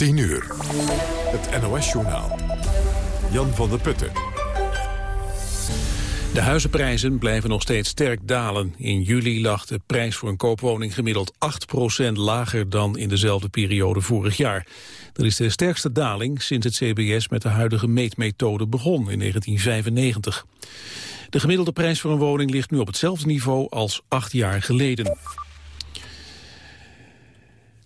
10 uur. Het NOS-journaal. Jan van der Putten. De huizenprijzen blijven nog steeds sterk dalen. In juli lag de prijs voor een koopwoning gemiddeld 8% lager dan in dezelfde periode vorig jaar. Dat is de sterkste daling sinds het CBS met de huidige meetmethode begon in 1995. De gemiddelde prijs voor een woning ligt nu op hetzelfde niveau als acht jaar geleden.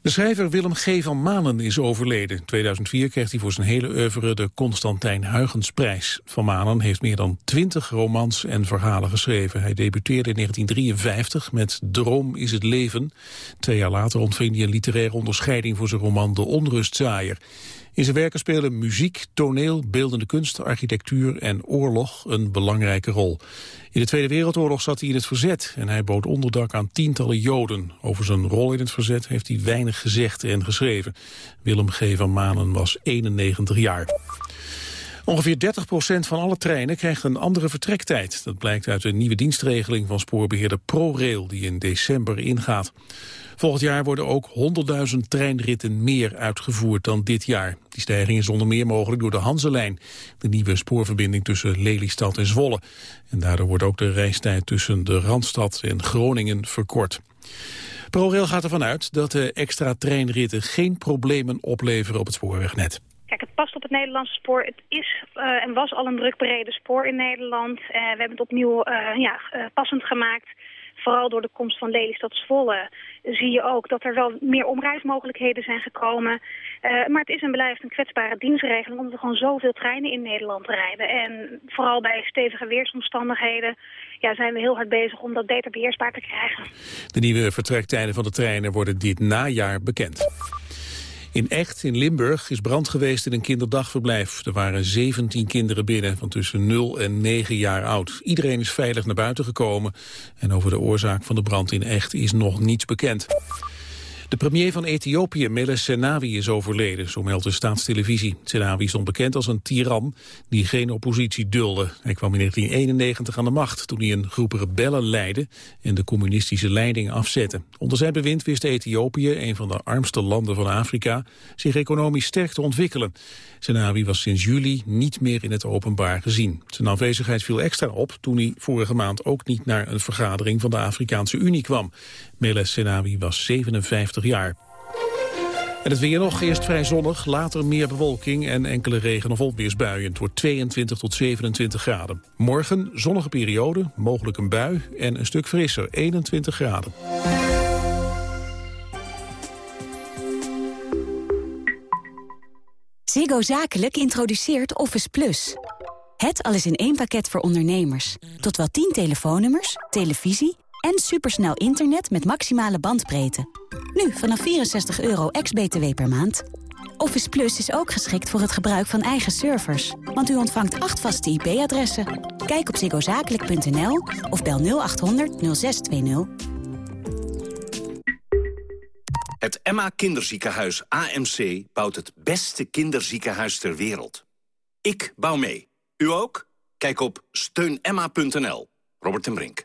De schrijver Willem G. van Manen is overleden. In 2004 kreeg hij voor zijn hele oeuvre de Constantijn Huygensprijs. Van Manen heeft meer dan twintig romans en verhalen geschreven. Hij debuteerde in 1953 met Droom is het leven. Twee jaar later ontving hij een literaire onderscheiding voor zijn roman De Onrustzaaier. In zijn werken spelen muziek, toneel, beeldende kunst, architectuur en oorlog een belangrijke rol. In de Tweede Wereldoorlog zat hij in het verzet en hij bood onderdak aan tientallen Joden. Over zijn rol in het verzet heeft hij weinig gezegd en geschreven. Willem G. van Manen was 91 jaar. Ongeveer 30% van alle treinen krijgt een andere vertrektijd. Dat blijkt uit de nieuwe dienstregeling van spoorbeheerder ProRail die in december ingaat. Volgend jaar worden ook 100.000 treinritten meer uitgevoerd dan dit jaar. Die stijging is onder meer mogelijk door de Hanselijn, de nieuwe spoorverbinding tussen Lelystad en Zwolle. En daardoor wordt ook de reistijd tussen de Randstad en Groningen verkort. ProRail gaat ervan uit dat de extra treinritten geen problemen opleveren op het spoorwegnet. Kijk, het past op het Nederlandse spoor. Het is uh, en was al een druk bereden spoor in Nederland. Uh, we hebben het opnieuw uh, ja, passend gemaakt vooral door de komst van Lelystad Zwolle zie je ook dat er wel meer omreismogelijkheden zijn gekomen. Uh, maar het is en blijft een kwetsbare dienstregeling omdat er gewoon zoveel treinen in Nederland rijden. En vooral bij stevige weersomstandigheden ja, zijn we heel hard bezig om dat beter beheersbaar te krijgen. De nieuwe vertrektijden van de treinen worden dit najaar bekend. In Echt, in Limburg, is brand geweest in een kinderdagverblijf. Er waren 17 kinderen binnen, van tussen 0 en 9 jaar oud. Iedereen is veilig naar buiten gekomen. En over de oorzaak van de brand in Echt is nog niets bekend. De premier van Ethiopië, Meles Zenawi, is overleden, zo meldt de staatstelevisie. Zenawi stond bekend als een tiran die geen oppositie dulde. Hij kwam in 1991 aan de macht toen hij een groep rebellen leidde en de communistische leiding afzette. Onder zijn bewind wist Ethiopië, een van de armste landen van Afrika, zich economisch sterk te ontwikkelen. Zenawi was sinds juli niet meer in het openbaar gezien. Zijn afwezigheid viel extra op toen hij vorige maand ook niet naar een vergadering van de Afrikaanse Unie kwam. Meles Zenawi was 57 jaar. En het weer nog, eerst vrij zonnig, later meer bewolking en enkele regen- of onweersbuien. Het wordt 22 tot 27 graden. Morgen zonnige periode, mogelijk een bui en een stuk frisser, 21 graden. Ziggo Zakelijk introduceert Office Plus. Het alles in één pakket voor ondernemers. Tot wel 10 telefoonnummers, televisie en supersnel internet met maximale bandbreedte. Nu vanaf 64 euro ex-BTW per maand. Office Plus is ook geschikt voor het gebruik van eigen servers. Want u ontvangt acht vaste IP-adressen. Kijk op ziggozakelijk.nl of bel 0800 0620. Het Emma Kinderziekenhuis AMC bouwt het beste kinderziekenhuis ter wereld. Ik bouw mee. U ook? Kijk op steunemma.nl. Robert ten Brink.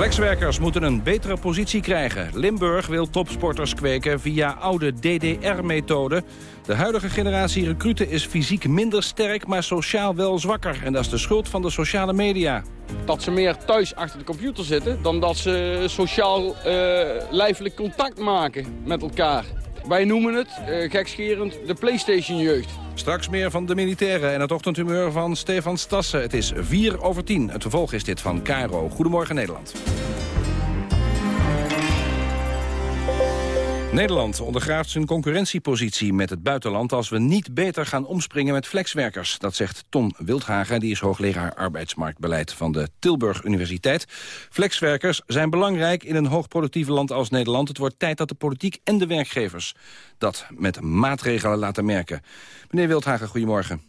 Flexwerkers moeten een betere positie krijgen. Limburg wil topsporters kweken via oude DDR-methode. De huidige generatie recruten is fysiek minder sterk, maar sociaal wel zwakker. En dat is de schuld van de sociale media. Dat ze meer thuis achter de computer zitten... dan dat ze sociaal uh, lijfelijk contact maken met elkaar. Wij noemen het, uh, gekscherend, de Playstation-jeugd. Straks meer van de militairen en het ochtendhumeur van Stefan Stassen. Het is 4 over 10. Het vervolg is dit van Caro. Goedemorgen Nederland. Nederland ondergraaft zijn concurrentiepositie met het buitenland... als we niet beter gaan omspringen met flexwerkers. Dat zegt Ton Wildhagen, die is hoogleraar arbeidsmarktbeleid... van de Tilburg Universiteit. Flexwerkers zijn belangrijk in een hoogproductief land als Nederland. Het wordt tijd dat de politiek en de werkgevers dat met maatregelen laten merken. Meneer Wildhagen, goedemorgen.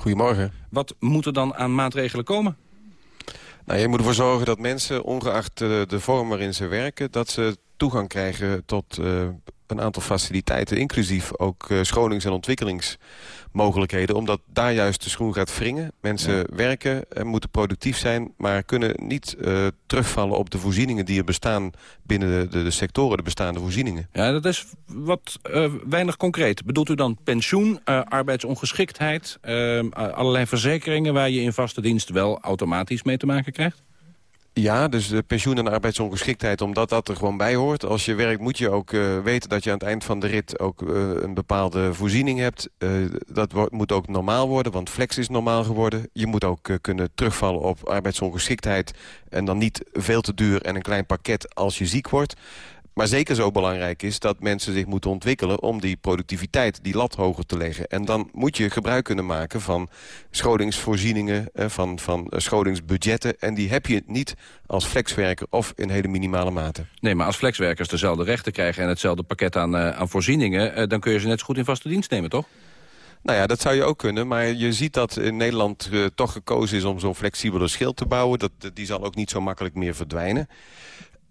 Goedemorgen. Wat moet er dan aan maatregelen komen? Nou, je moet ervoor zorgen dat mensen, ongeacht de, de vorm waarin ze werken... dat ze toegang krijgen tot uh, een aantal faciliteiten... inclusief ook uh, schonings- en ontwikkelingsmogelijkheden... omdat daar juist de schoen gaat wringen. Mensen werken en moeten productief zijn... maar kunnen niet uh, terugvallen op de voorzieningen die er bestaan... binnen de, de, de sectoren, de bestaande voorzieningen. Ja, dat is wat weinig concreet. Bedoelt u dan pensioen, arbeidsongeschiktheid... allerlei verzekeringen waar je in vaste dienst wel automatisch mee te maken krijgt? Ja, dus de pensioen en arbeidsongeschiktheid, omdat dat er gewoon bij hoort. Als je werkt moet je ook uh, weten dat je aan het eind van de rit ook uh, een bepaalde voorziening hebt. Uh, dat moet ook normaal worden, want flex is normaal geworden. Je moet ook kunnen terugvallen op arbeidsongeschiktheid en dan niet veel te duur en een klein pakket als je ziek wordt. Maar zeker zo belangrijk is dat mensen zich moeten ontwikkelen... om die productiviteit, die lat hoger te leggen. En dan moet je gebruik kunnen maken van scholingsvoorzieningen... Eh, van, van eh, scholingsbudgetten. En die heb je niet als flexwerker of in hele minimale mate. Nee, maar als flexwerkers dezelfde rechten krijgen... en hetzelfde pakket aan, uh, aan voorzieningen... dan kun je ze net zo goed in vaste dienst nemen, toch? Nou ja, dat zou je ook kunnen. Maar je ziet dat in Nederland uh, toch gekozen is om zo'n flexibele schild te bouwen. Dat, die zal ook niet zo makkelijk meer verdwijnen.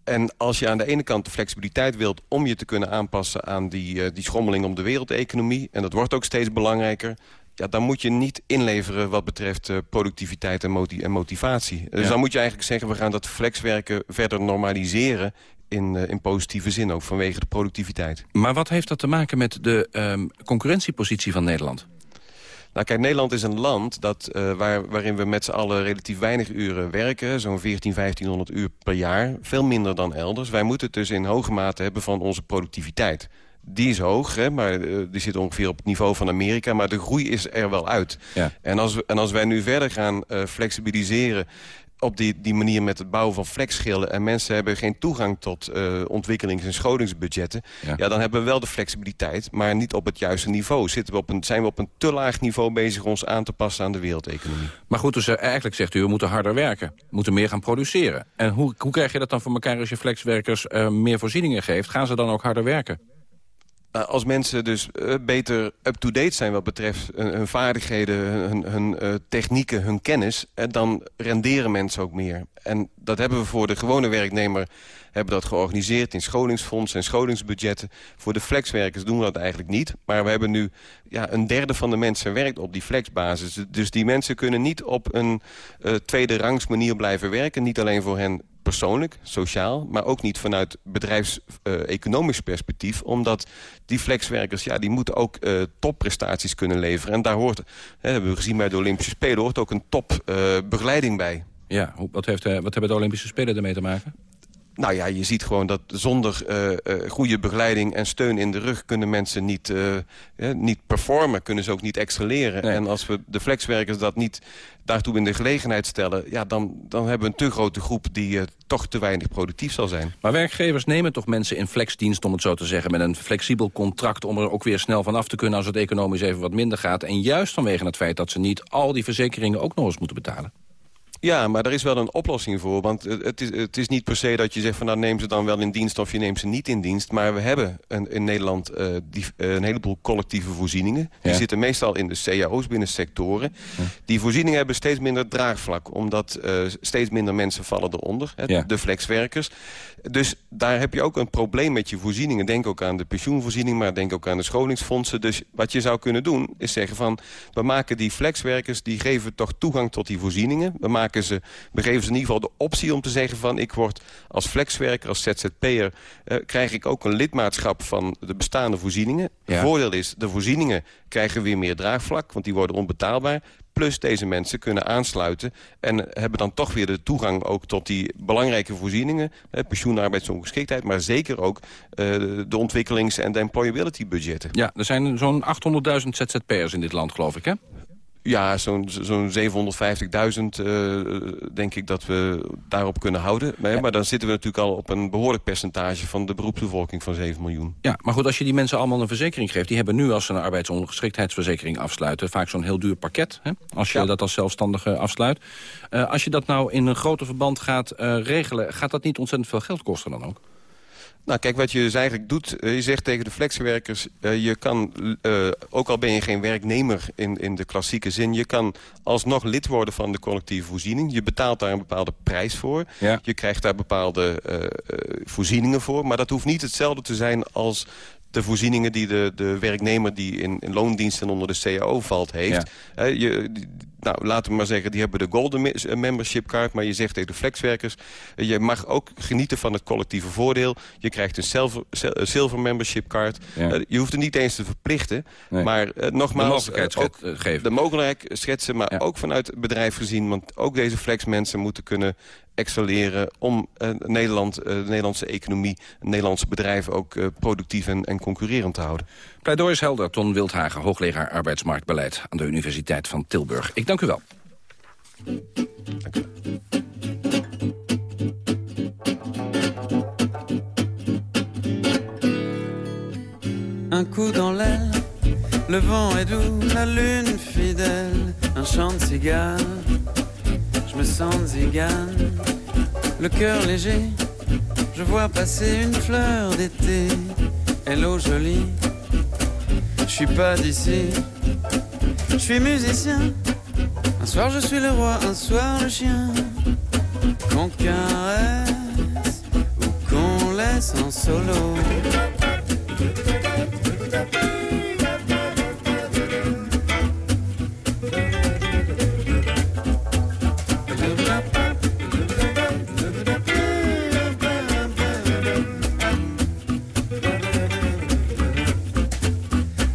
En als je aan de ene kant de flexibiliteit wilt om je te kunnen aanpassen aan die, uh, die schommeling om de wereldeconomie... en dat wordt ook steeds belangrijker... Ja, dan moet je niet inleveren wat betreft uh, productiviteit en, moti en motivatie. Dus dan moet je eigenlijk zeggen, we gaan dat flexwerken verder normaliseren in, uh, in positieve zin ook vanwege de productiviteit. Maar wat heeft dat te maken met de um, concurrentiepositie van Nederland? Nou kijk, Nederland is een land dat, uh, waar, waarin we met z'n allen relatief weinig uren werken. Zo'n 14, 1500 uur per jaar. Veel minder dan elders. Wij moeten het dus in hoge mate hebben van onze productiviteit. Die is hoog, hè, maar uh, die zit ongeveer op het niveau van Amerika. Maar de groei is er wel uit. Ja. En, als we, en als wij nu verder gaan uh, flexibiliseren op die, die manier met het bouwen van flexschillen... en mensen hebben geen toegang tot uh, ontwikkelings- en scholingsbudgetten... Ja. ja. dan hebben we wel de flexibiliteit, maar niet op het juiste niveau. Zitten we op een, zijn we op een te laag niveau bezig ons aan te passen aan de wereldeconomie. Maar goed, dus eigenlijk zegt u, we moeten harder werken. We moeten meer gaan produceren. En hoe, hoe krijg je dat dan voor elkaar als je flexwerkers uh, meer voorzieningen geeft? Gaan ze dan ook harder werken? Nou, als mensen dus uh, beter up-to-date zijn wat betreft hun, vaardigheden, hun, hun uh, technieken, hun kennis... Dan renderen mensen ook meer. En dat hebben we voor de gewone werknemer hebben dat georganiseerd in scholingsfondsen en scholingsbudgetten. Voor de flexwerkers doen we dat eigenlijk niet. Maar we hebben nu ja, een derde van de mensen werkt op die flexbasis. Dus die mensen kunnen niet op een uh, tweede rangs manier blijven werken. Niet alleen voor hen persoonlijk, sociaal, maar ook niet vanuit bedrijfseconomisch uh, perspectief. Omdat die flexwerkers, ja, die moeten ook uh, topprestaties kunnen leveren. En daar hoort, hè, hebben we gezien bij de Olympische Spelen, hoort ook een topbegeleiding uh, bij. Ja, wat, heeft, wat hebben de Olympische Spelen ermee te maken? Nou ja, je ziet gewoon dat zonder uh, uh, goede begeleiding en steun in de rug... kunnen mensen niet, uh, niet performen, kunnen ze ook niet excelleren. Nee. En als we de flexwerkers dat niet daartoe in de gelegenheid stellen... Ja, dan, dan hebben we een te grote groep die toch te weinig productief zal zijn. Maar werkgevers nemen toch mensen in flexdienst, om het zo te zeggen... met een flexibel contract om er ook weer snel van af te kunnen... als het economisch even wat minder gaat. En juist vanwege het feit dat ze niet al die verzekeringen ook nog eens moeten betalen. Ja, maar er is wel een oplossing voor. Want het is, het is niet per se dat je zegt van nou neem ze dan wel in dienst of je neemt ze niet in dienst. Maar we hebben een, in Nederland uh, die, uh, een heleboel collectieve voorzieningen. Die ja. zitten meestal in de cao's binnen sectoren. Ja. Die voorzieningen hebben steeds minder draagvlak. Omdat uh, steeds minder mensen vallen eronder. Hè, ja. De flexwerkers. Dus daar heb je ook een probleem met je voorzieningen. Denk ook aan de pensioenvoorziening, maar denk ook aan de scholingsfondsen. Dus wat je zou kunnen doen is zeggen van we maken die flexwerkers, die geven toch toegang tot die voorzieningen. We maken ze, we geven ze in ieder geval de optie om te zeggen van... ik word als flexwerker, als ZZP'er... Uh, krijg ik ook een lidmaatschap van de bestaande voorzieningen. Ja. Het voordeel is, de voorzieningen krijgen weer meer draagvlak... want die worden onbetaalbaar. Plus deze mensen kunnen aansluiten en hebben dan toch weer de toegang ook tot die belangrijke voorzieningen. Eh, pensioen, arbeidsongeschiktheid, maar zeker ook uh, de ontwikkelings- en de employability budgetten. Ja, er zijn zo'n 800.000 ZZP'ers in dit land, geloof ik, hè? Ja, zo'n zo'n 750.000 uh, denk ik dat we daarop kunnen houden. Maar, ja. maar, dan zitten we natuurlijk al op een behoorlijk percentage... van de beroepsbevolking van 7 miljoen. Ja, maar goed, als je die mensen allemaal een verzekering geeft... die hebben nu als ze een arbeidsongeschiktheidsverzekering afsluiten... vaak zo'n heel duur pakket, hè, als je ja. dat als zelfstandige afsluit. Uh, als je dat nou in een groter verband gaat uh, regelen... gaat dat niet ontzettend veel geld kosten dan ook? Nou, kijk, wat je dus eigenlijk doet, uh, je zegt tegen de flexwerkers... Uh, je kan, uh, ook al ben je geen werknemer in, in de klassieke zin... je kan alsnog lid worden van de collectieve voorziening. Je betaalt daar een bepaalde prijs voor. Ja. Je krijgt daar bepaalde voorzieningen voor. Maar dat hoeft niet hetzelfde te zijn als de voorzieningen die de, de werknemer die in, in loondiensten onder de CAO valt heeft. Ja. je, nou, laten we maar zeggen, die hebben de golden membership card... maar je zegt tegen de flexwerkers... je mag ook genieten van het collectieve voordeel. Je krijgt een silver, silver membership card. Ja. Uh, je hoeft het niet eens te verplichten. Nee. Maar nogmaals, de mogelijkheid ook geven. de mogelijkheid schetsen... maar Ja. ook vanuit het bedrijf gezien. Want ook deze flexmensen moeten kunnen excelleren... om uh, Nederland, de Nederlandse economie, Nederlandse bedrijven... ook productief en, en concurrerend te houden. Pleidooi is helder. Ton Wildhagen, hoogleraar arbeidsmarktbeleid... aan de Universiteit van Tilburg. Ik dank u wel. Dank u. Un coup dans l'aile, le vent est doux, la lune fidèle, un chant de cigale. Je me sens zigane, le cœur léger, je vois passer une fleur d'été. Hello jolie, je suis pas d'ici, je suis musicien. Un soir je suis le roi, un soir le chien. Qu'on caresse ou qu'on laisse en solo.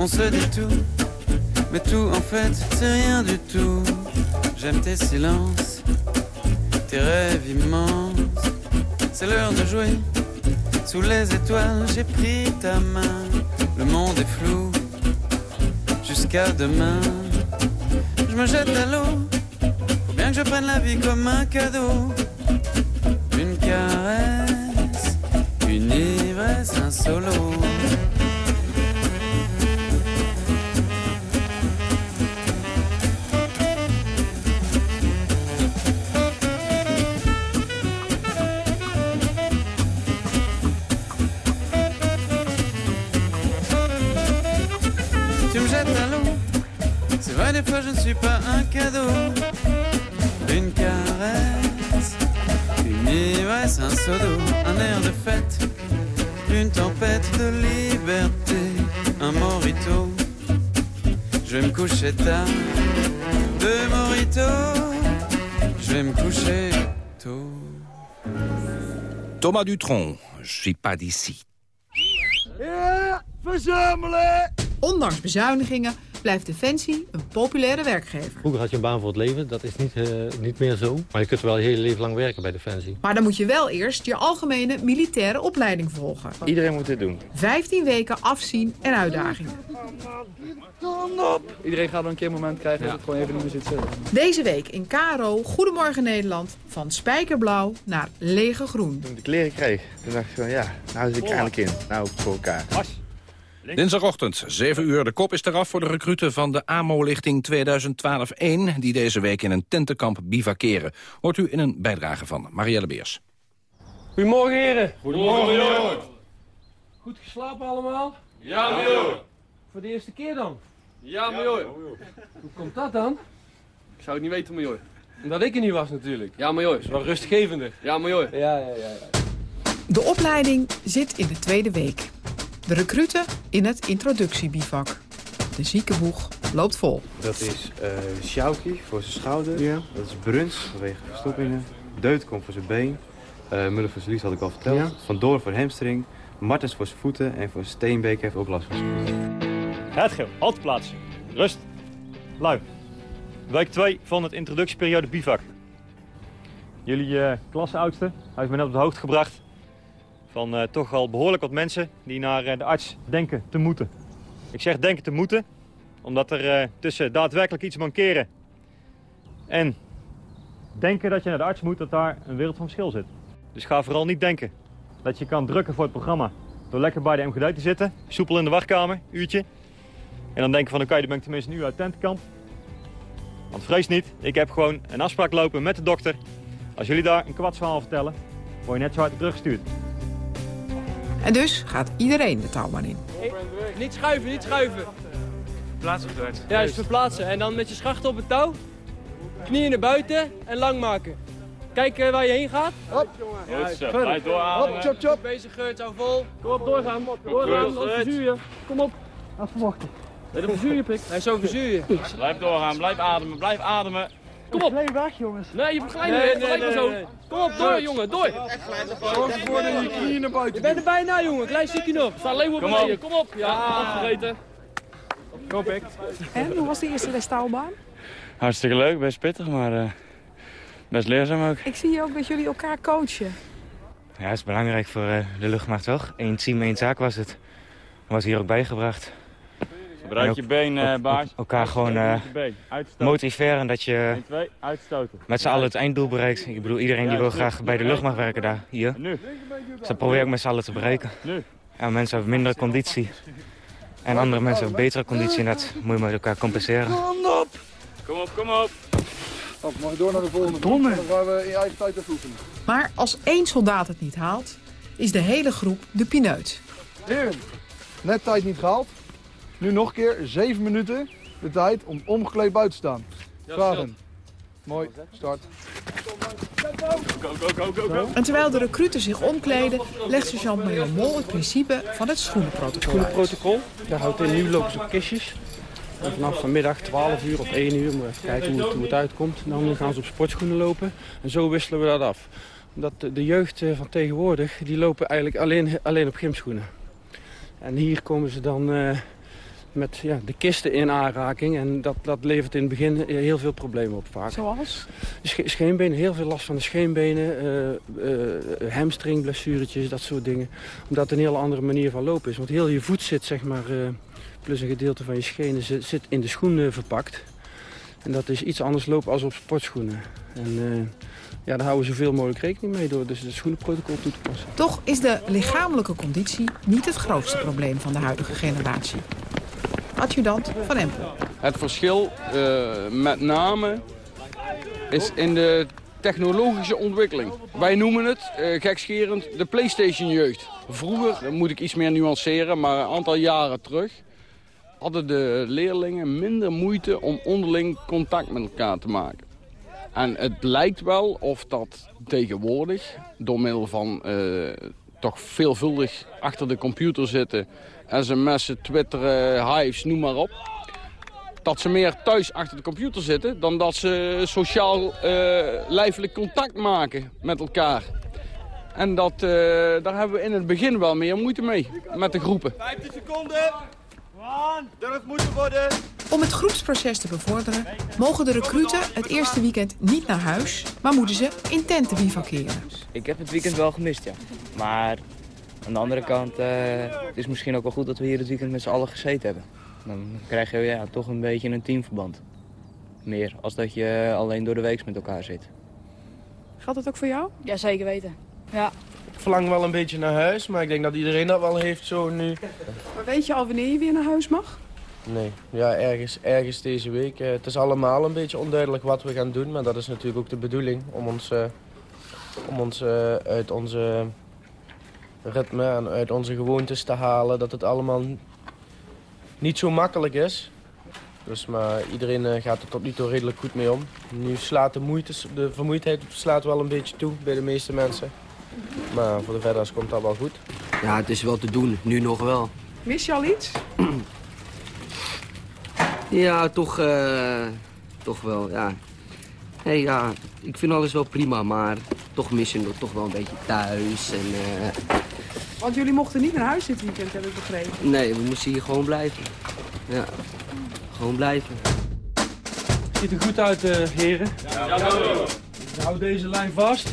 On se dit tout, mais tout en fait c'est rien du tout. J'aime tes silences, tes rêves immenses. C'est l'heure de jouer. Sous les étoiles, j'ai pris ta main. Le monde est flou. Jusqu'à demain, je me jette à l'eau. Faut bien que je prenne la vie comme un cadeau. Une caresse, une ivresse, un solo. Coucher tard, deux moritos. Je vais me coucher tôt. Thomas Dutron, je suis pas d'ici. Ja, verzamelen! Ondanks bezuinigingen blijft Defensie een populaire werkgever. Vroeger had je een baan voor het leven, dat is niet, uh, niet meer zo. Maar je kunt wel je hele leven lang werken bij Defensie. Maar dan moet je wel eerst je algemene militaire opleiding volgen. Iedereen moet dit doen. 15 weken afzien en uitdagingen. Iedereen gaat wel een keer een moment krijgen dat het gewoon even niet meer zit zitten. Deze week in KRO Goedemorgen Nederland van spijkerblauw naar lege groen. Toen ik de kleren kreeg, toen dacht ik van ja, nou zit ik eindelijk in. Nou, voor elkaar. Dinsdagochtend, 7 uur. De kop is eraf voor de recruten van de AMO-lichting 2012-1... die deze week in een tentenkamp bivakeren. Hoort u in een bijdrage van Marielle Beers. Goedemorgen, heren. Goedemorgen. Goed geslapen allemaal? Ja, meneer. Voor de eerste keer dan? Ja, major. Hoe komt dat dan? Ik zou het niet weten, major. Omdat ik er niet was natuurlijk. Ja, major. Dat is wel rustgevender. Ja, major. Ja, ja, ja. ja. De opleiding zit in de tweede week. De recruten in het introductiebivak. De ziekenboeg loopt vol. Dat is uh, Sjouki voor zijn schouder. Ja. Dat is Bruns vanwege verstoppingen. Deut komt voor zijn been. Uh, Muller voor zijn lies had ik al verteld. Ja. Van Door voor hamstring. Martens voor zijn voeten. En voor Steenbeek heeft ook last van zijn voeten. Het halt plaatsen. Rust. Lui. Week 2 van het introductieperiode bivak. Jullie uh, klasseoudste heeft me net op de hoogte gebracht van uh, toch al behoorlijk wat mensen die naar uh, de arts denken te moeten. Ik zeg denken te moeten, omdat er uh, tussen daadwerkelijk iets mankeren en denken dat je naar de arts moet, dat daar een wereld van verschil zit. Dus ga vooral niet denken dat je kan drukken voor het programma door lekker bij de MGD te zitten, soepel in de wachtkamer, uurtje. En dan denken van oké, okay, dan ben ik tenminste nu uit tentenkamp. Want vrees niet, ik heb gewoon een afspraak lopen met de dokter. Als jullie daar een kwartsverhaal vertellen, word je net zo hard teruggestuurd. En dus gaat iedereen de touwbaan in. Niet schuiven, niet schuiven. Plaatsen op het Ja, dus verplaatsen. En dan met je schacht op het touw. Knieën naar buiten en lang maken. Kijk eh, waar je heen gaat. Hop. Goed zo, blijf doorademen. Hop, chop, chop. Bezig, Geurt, hou vol. Kom op, doorgaan. Doorgaan, anders verzuur je. Kom op. Verwachten. Nee, dan verzuur je, pik. Nee, zo verzuur je. Blijf doorgaan, blijf ademen, blijf ademen. Kom op. Nee, weg, jongens. Nee, je beglijdt nee, nee, nee, zo. Kom op, door, jongen, door. Zorg ervoor dat je knieën naar buiten Je bent er bijna, jongen. Klein stukje nog. Sta alleen Kom beneden. op. Kom op. Ja, afgegeten. Kom pik. En hoe was de eerste les touwbaan? Hartstikke leuk, best pittig, maar eh, best leerzaam ook. Ik zie hier ook dat jullie elkaar coachen. Ja, dat is belangrijk voor eh, de luchtmacht toch? Eén team, één zaak was het. Was hier ook bijgebracht. Gebruik je ook- been, ook- baas. Elkaar gewoon eh, motiveren dat je 1, 2, uitstoten. met z'n allen het einddoel bereikt. Ik bedoel, iedereen die wil graag bij de luchtmacht werken daar, hier. Nu. Dus dat probeer ik met z'n allen te bereiken. Nu. Ja, mensen hebben minder conditie. En andere mensen hebben betere conditie en dat moet je met elkaar compenseren. Kom op! Kom op, kom op. Op, mag je door naar de volgende. Dan gaan we in je eigen tijd oefenen. Maar als één soldaat het niet haalt, is de hele groep de pineut. Heren, net tijd niet gehaald. Nu nog een keer, 7 minuten de tijd om omgekleed buiten te staan. Vragen. Mooi, start. Go, go, go, go, go. En terwijl de recruten zich omkleden, legt sergeant-major Mol het principe van het schoenenprotocol uit. protocol. Daar houdt in, nu lopen ze op kistjes. En vanaf vanmiddag 12 uur of 1 uur, maar even kijken hoe het, hoe het uitkomt. Dan gaan ze op sportschoenen lopen en zo wisselen we dat af. Omdat de, de jeugd eh, van tegenwoordig, die lopen eigenlijk alleen, alleen op gymschoenen. En hier komen ze dan eh, met ja, de kisten in aanraking. En dat, dat levert in het begin heel veel problemen op vaak. Zoals? Sche- scheenbenen, heel veel last van de scheenbenen, eh eh, hamstringblessuretjes, dat soort dingen. Omdat het een hele andere manier van lopen is. Want heel je voet zit, zeg maar, eh, plus een gedeelte van je schenen zit, zit in de schoenen verpakt. En dat is iets anders lopen als op sportschoenen. En ja, daar houden we zoveel mogelijk rekening mee door dus het schoenenprotocol toe te passen. Toch is de lichamelijke conditie niet het grootste probleem van de huidige generatie. Adjudant van Empel. Het verschil eh, met name is in de technologische ontwikkeling. Wij noemen het, eh, gekscherend, de Playstation-jeugd. Vroeger, moet ik iets meer nuanceren, maar een aantal jaren terug... hadden de leerlingen minder moeite om onderling contact met elkaar te maken. En het lijkt wel of dat tegenwoordig, door middel van eh, toch veelvuldig achter de computer zitten... sms'en, twitteren, hives, noem maar op dat ze meer thuis achter de computer zitten... dan dat ze sociaal eh, lijfelijk contact maken met elkaar. En dat, eh, daar hebben we in het begin wel meer moeite mee, met de groepen. 15 seconden. Durf moeten worden. Om het groepsproces te bevorderen, mogen de recruten het eerste weekend niet naar huis, maar moeten ze in tenten bivakeren. Ik heb het weekend wel gemist, ja. Maar aan de andere kant, eh, het is misschien ook wel goed dat we hier het weekend met z'n allen gezeten hebben. Dan krijg je ja, toch een beetje een teamverband. Meer als dat je alleen door de week met elkaar zit. Geldt dat ook voor jou? Ja, zeker weten. Ja. Ik verlang wel een beetje naar huis, maar ik denk dat iedereen dat wel heeft zo nu. Maar weet je al wanneer je weer naar huis mag? Nee, ja, ergens, ergens deze week. Eh, het is allemaal een beetje onduidelijk wat we gaan doen, maar dat is natuurlijk ook de bedoeling om ons, eh, om ons uit onze ritme en uit onze gewoontes te halen. Dat het allemaal niet zo makkelijk is. Dus, maar iedereen eh, gaat er tot nu toe redelijk goed mee om. Nu slaat de, moeite, de vermoeidheid slaat wel een beetje toe bij de meeste mensen. Maar voor de verders komt dat wel goed. Ja, het is wel te doen. Nu nog wel. Mis je al iets? Ja, toch, eh, toch wel, ja. Hey, ja, ik vind alles wel prima, maar toch missen we toch wel een beetje thuis. En, eh, Want jullie mochten niet naar huis dit weekend, heb ik begrepen. nee, we moesten hier gewoon blijven. Ja, gewoon blijven. Ziet er goed uit, eh, heren. Hou deze lijn vast.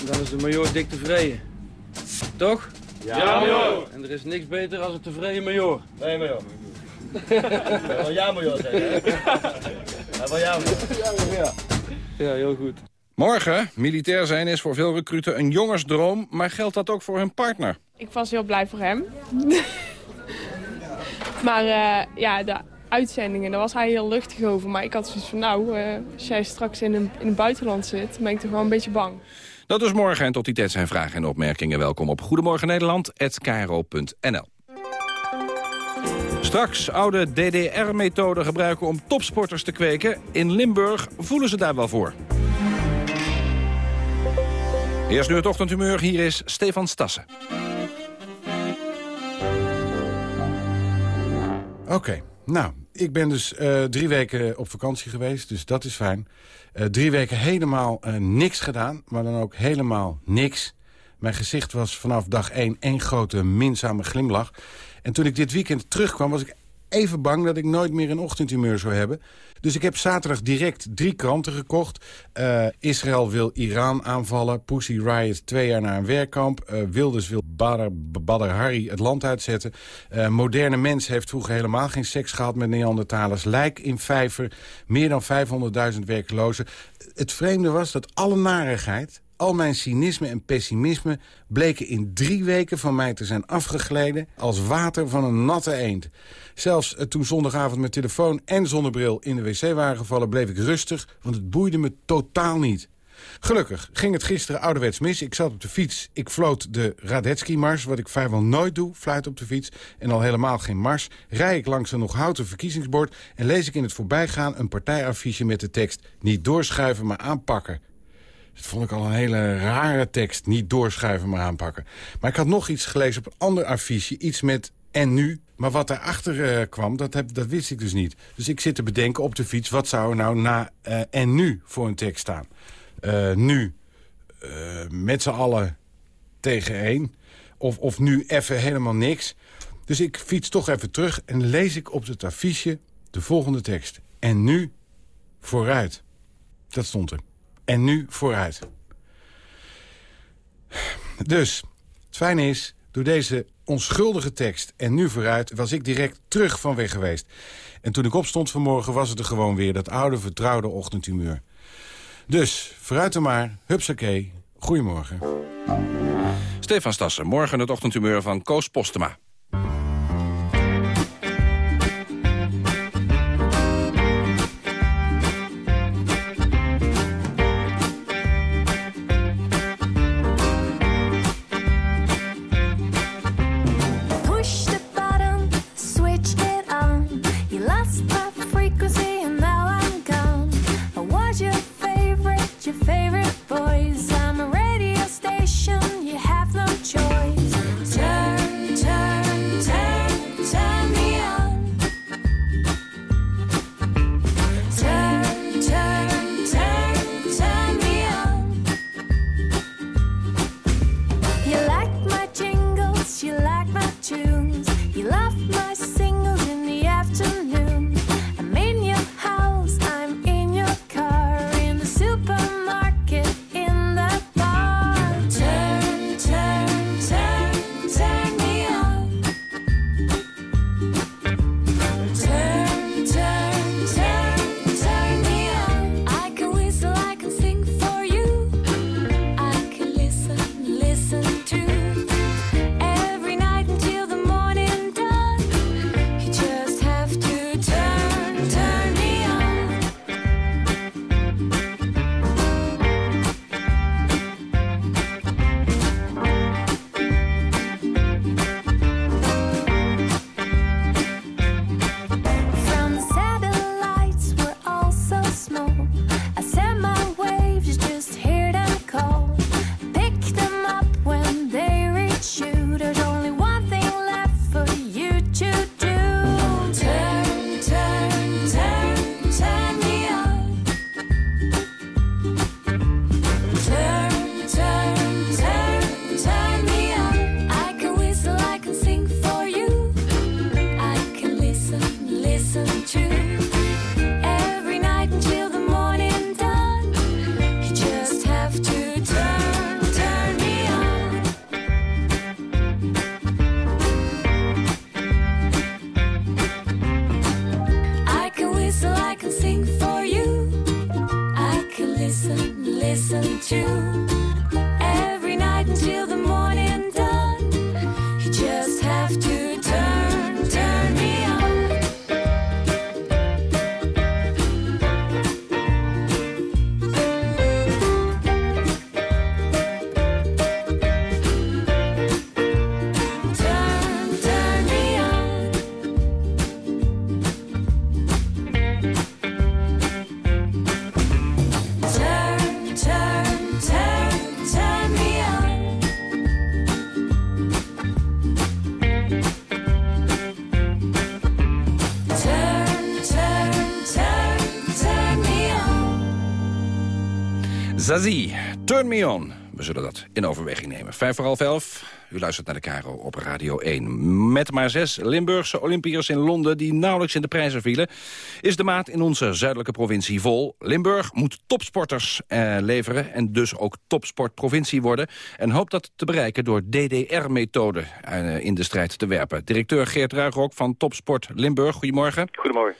En dan is de major dik tevreden. Toch? Ja, major. En er is niks beter als een tevreden major. Nee, major. Wel ja, major zeggen. Ja, wel ja, Ja. ja, heel goed. Morgen, militair zijn is voor veel recruten een jongensdroom... maar geldt dat ook voor hun partner? Ik was heel blij voor hem. maar eh, ja, de uitzendingen, daar was hij heel luchtig over. Maar ik had zoiets van, nou, eh, als jij straks in een, in het buitenland zit, ben ik toch wel een beetje bang. Dat is morgen en tot die tijd zijn vragen en opmerkingen welkom op Goedemorgen Nederland@kro.nl. Straks oude DDR-methoden gebruiken om topsporters te kweken. In Limburg voelen ze daar wel voor. Eerst nu het ochtendhumeur, hier is Stefan Stassen. Oké, nou, ik ben dus uh, drie weken op vakantie geweest, dus dat is fijn. Uh, drie weken helemaal uh, niks gedaan, maar dan ook helemaal niks. Mijn gezicht was vanaf dag één één grote minzame glimlach. En toen ik dit weekend terugkwam, was ik even bang dat ik nooit meer een ochtendhumeur zou hebben. Dus ik heb zaterdag direct drie kranten gekocht. Uh, Israël wil Iran aanvallen. Pussy Riot twee jaar naar een werkkamp. Uh, Wilders wil Badr, Badr het land uitzetten. Uh, moderne mens heeft vroeger helemaal geen seks gehad met Neandertalers. Lijk in vijver. Meer dan 500.000 werklozen. Het vreemde was dat alle narigheid al mijn cynisme en pessimisme bleken in drie weken van mij te zijn afgegleden... als water van een natte eend. Zelfs eh, toen zondagavond mijn telefoon en zonnebril in de wc waren gevallen... bleef ik rustig, want het boeide me totaal niet. Gelukkig ging het gisteren ouderwets mis. Ik zat op de fiets, ik floot de Radetzky-mars... wat ik vrijwel nooit doe, fluit op de fiets... en al helemaal geen mars. Rij ik langs een nog houten verkiezingsbord... en lees ik in het voorbijgaan een partijaffiche met de tekst... niet doorschuiven, maar aanpakken. Dat vond ik al een hele rare tekst. Niet doorschuiven, maar aanpakken. Maar ik had nog iets gelezen op een ander affiche. Iets met en nu. Maar wat daarachter uh, kwam, dat, heb, wist ik dus niet. Dus ik zit te bedenken op de fiets... wat zou er nou na uh, en nu voor een tekst staan? Uh, nu met z'n allen tegen één. Of, of nu even helemaal niks. Dus ik fiets toch even terug en lees ik op het affiche de volgende tekst. En nu vooruit. Dat stond er. En nu vooruit. Dus, het fijne is, door deze onschuldige tekst en nu vooruit... was ik direct terug van weg geweest. En toen ik opstond vanmorgen was het er gewoon weer... dat oude, vertrouwde ochtendhumeur. Dus, vooruit er maar, hupsakee, goedemorgen. Stefan Stassen, morgen het ochtendhumeur van Koos Postema. your favorite boys. Me On. We zullen dat in overweging nemen. Vijf voor half elf. U luistert naar de Caro op Radio 1. Met maar zes Limburgse Olympiërs in Londen die nauwelijks in de prijzen vielen... is de maat in onze zuidelijke provincie vol. Limburg moet topsporters eh, leveren en dus ook topsportprovincie worden... en hoopt dat te bereiken door DDR-methode eh, in de strijd te werpen. Directeur Geert Ruigrok van Topsport Limburg, goedemorgen. Goedemorgen.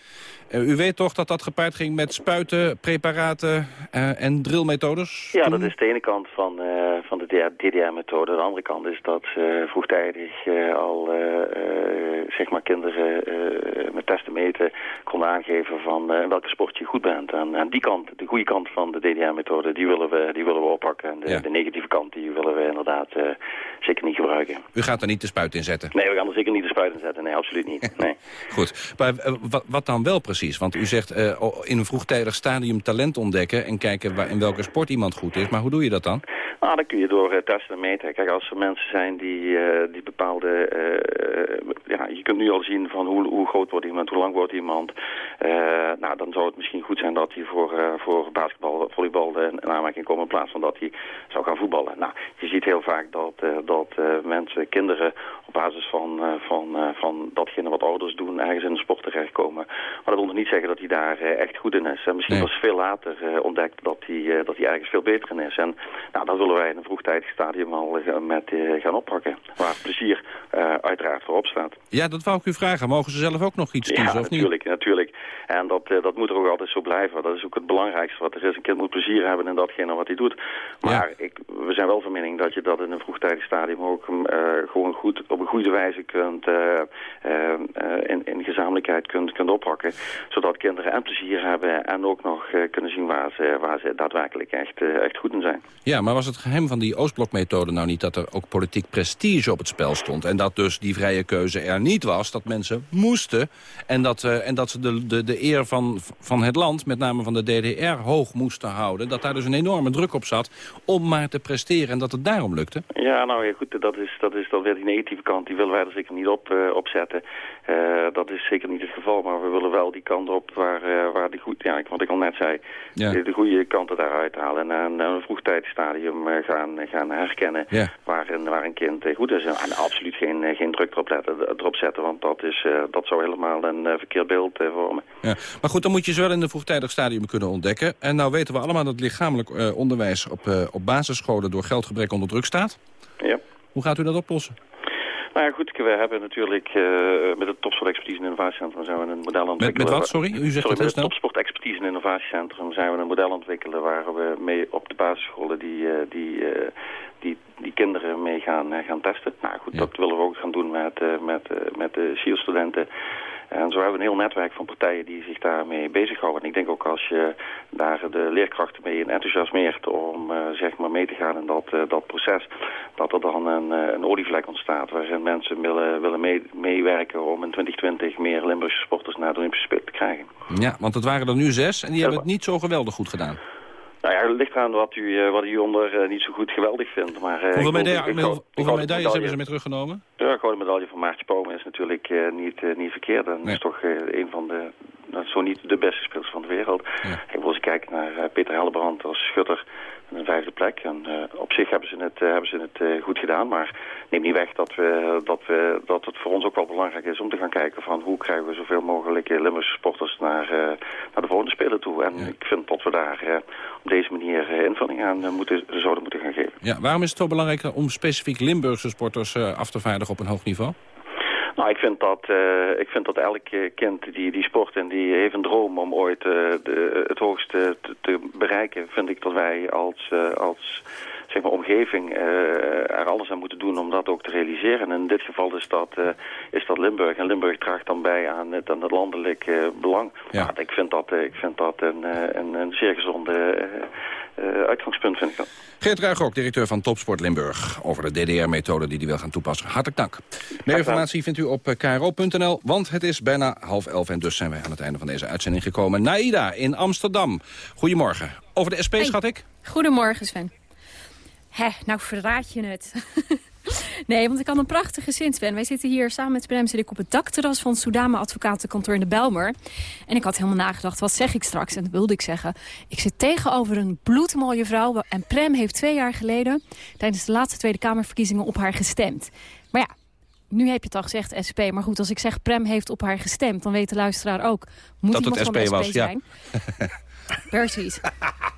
Uh, u weet toch dat dat gepaard ging met spuiten, preparaten uh, en drillmethodes? Ja, dat is de ene kant van, uh, van de DDR-methode. De andere kant is dat ze vroegtijdig al zeg maar kinderen met testen meten konden aangeven van welke sport je goed bent. En, en die kant, de goede kant van de DDR-methode, die, willen we, die willen we oppakken. En de, ja. de negatieve kant, die willen we inderdaad zeker niet gebruiken. U gaat er niet de spuit in zetten? Nee, we gaan er zeker niet de spuit in zetten. Nee, absoluut niet. Nee. goed. Maar wat dan wel precies? Want u zegt uh, in een vroegtijdig stadium talent ontdekken... en kijken waar, in welke sport iemand goed is. Maar hoe doe je dat dan? Nou, dat kun je door uh, testen en meten. Kijk, als er mensen zijn die, uh, die bepaalde... ja, je kunt nu al zien van hoe, hoe groot wordt iemand, hoe lang wordt iemand. nou, dan zou het misschien goed zijn dat hij voor, voor basketbal, volleybal in aanmerking komt... in plaats van dat hij zou gaan voetballen. Nou, je ziet heel vaak dat, dat mensen, kinderen... op basis van, van, van datgene wat ouders doen... ergens in de sport terechtkomen. Maar dat wil niet zeggen dat hij daar echt goed in is. En misschien nee. was veel later ontdekt dat hij, dat hij ergens veel beter in is. En nou, dat willen wij in een vroegtijdig stadium al met gaan oppakken. Waar plezier uh, uiteraard voorop staat. Ja, dat wou ik u vragen. Mogen ze zelf ook nog iets kiezen ja, of natuurlijk, niet? natuurlijk. En dat, dat moet er ook altijd zo blijven. Dat is ook het belangrijkste wat er is. Een kind moet plezier hebben in datgene wat hij doet. Maar ja. ik, we zijn wel van mening dat je dat in een vroegtijdig stadium ook uh, gewoon goed, op een goede wijze kunt, in, in gezamenlijkheid kunt, kunt oppakken. Zodat kinderen en plezier hebben en ook nog kunnen zien waar ze, waar ze daadwerkelijk echt, echt goed in zijn. Ja, maar was het geheim van die Oostblokmethode nou niet dat er ook politiek prestige op het spel stond? En dat dus die vrije keuze er niet was, dat mensen moesten. En dat, uh, en dat ze de, de, de eer van, van het land, met name van de DDR, hoog moesten houden. Dat daar dus een enorme druk op zat om maar te presteren en dat het daarom lukte. Ja, nou ja, goed, dat is, dat is dan weer die negatieve kant. Die willen wij er zeker niet op, uh, op zetten. Uh, dat is zeker niet het geval, maar we willen wel die kant op waar, uh, waar die goed, ja, wat ik al net zei, ja. de, de, goede kanten daaruit halen. En aan een vroegtijdig stadium gaan, gaan herkennen ja. waar, waar een kind goed is. En absoluut geen, geen druk erop, letten, erop zetten, want dat, is, dat zou helemaal een verkeerd beeld vormen. Ja. Maar goed, dan moet je ze wel in een vroegtijdig stadium kunnen ontdekken. En nou weten we allemaal dat lichamelijk onderwijs op, op basisscholen door geldgebrek onder druk staat. Ja. Hoe gaat u dat oplossen? Nou ja, goed, we hebben natuurlijk uh, met het Topsport Expertise en Innovatiecentrum zijn we een model het met, met wat, sorry? U zegt sorry, het met het Topsport Expertise en Innovatiecentrum zijn we een model ontwikkelen waar we mee op de basisscholen die, uh, die, uh, die, die kinderen mee gaan, gaan testen. Nou goed, ja. dat willen we ook gaan doen met, met, met de SIEL-studenten. En zo hebben we een heel netwerk van partijen die zich daarmee bezighouden. En ik denk ook als je daar de leerkrachten mee enthousiasmeert om uh, zeg maar mee te gaan in dat, uh, dat proces, dat er dan een, uh, een olievlek ontstaat waarin mensen willen, willen mee, meewerken om in 2020 meer Limburgse sporters naar de Olympische Spelen te krijgen. Ja, want het waren er nu zes en die hebben het niet zo geweldig goed gedaan. Nou ja, het ligt aan wat u, wat u onder uh, niet zo goed geweldig vindt. Maar, uh, hoeveel meda ik, ik, hoeveel medailles medaille, hebben ze mee teruggenomen? De gouden medaille van Maartje Pome is natuurlijk uh, niet, niet verkeerd. En nee. is toch een van de, zo niet de beste spelers van de wereld. Ja. Kijk, als je kijkt naar Peter Hellebrand als schutter een vijfde plek. En uh, op zich hebben ze het, uh, hebben ze het uh, goed gedaan. Maar neem niet weg dat, we, dat, we, dat het voor ons ook wel belangrijk is om te gaan kijken van hoe krijgen we zoveel mogelijk Limburgse sporters naar, naar de volgende spelen toe. En ja. ik vind dat we daar op deze manier invulling aan moeten, zouden moeten gaan geven. Ja, waarom is het zo belangrijk om specifiek Limburgse sporters af te vaardigen op een hoog niveau? Nou, ik vind dat, uh, ik vind dat elk kind die, die sport en die heeft een droom om ooit uh, de, het hoogste te, te, bereiken, vind ik dat wij als, uh, als zeg maar, omgeving er alles aan moeten doen om dat ook te realiseren. En in dit geval is dat, is dat Limburg. En Limburg draagt dan bij aan het, aan het landelijk belang. Ja. Maar ik vind dat, ik vind dat een, een, een zeer gezonde uitgangspunt, vind ik dat. Geert Ruigrok, directeur van Topsport Limburg... over de DDR-methode die hij wil gaan toepassen. Hartelijk dank. Meer informatie vindt u op kro.nl, want het is bijna half elf... en dus zijn wij aan het einde van deze uitzending gekomen. Naida in Amsterdam. Goedemorgen. Over de SP, hey. schat ik? Goedemorgen, Sven. Hé, nou verraad je het. Nee, want ik had een prachtige zin, Sven. Wij zitten hier samen met Prem zit ik op het dakterras van Soudama Advocatenkantoor in de Belmer. En ik had helemaal nagedacht, wat zeg ik straks? En dat wilde ik zeggen. Ik zit tegenover een bloedmooie vrouw. En Prem heeft twee jaar geleden tijdens de laatste Tweede Kamerverkiezingen op haar gestemd. Maar ja, nu heb je het al gezegd, SP. Maar goed, als ik zeg Prem heeft op haar gestemd... dan weet de luisteraar ook, moet Dat iemand het van de SP was, ja. Precies.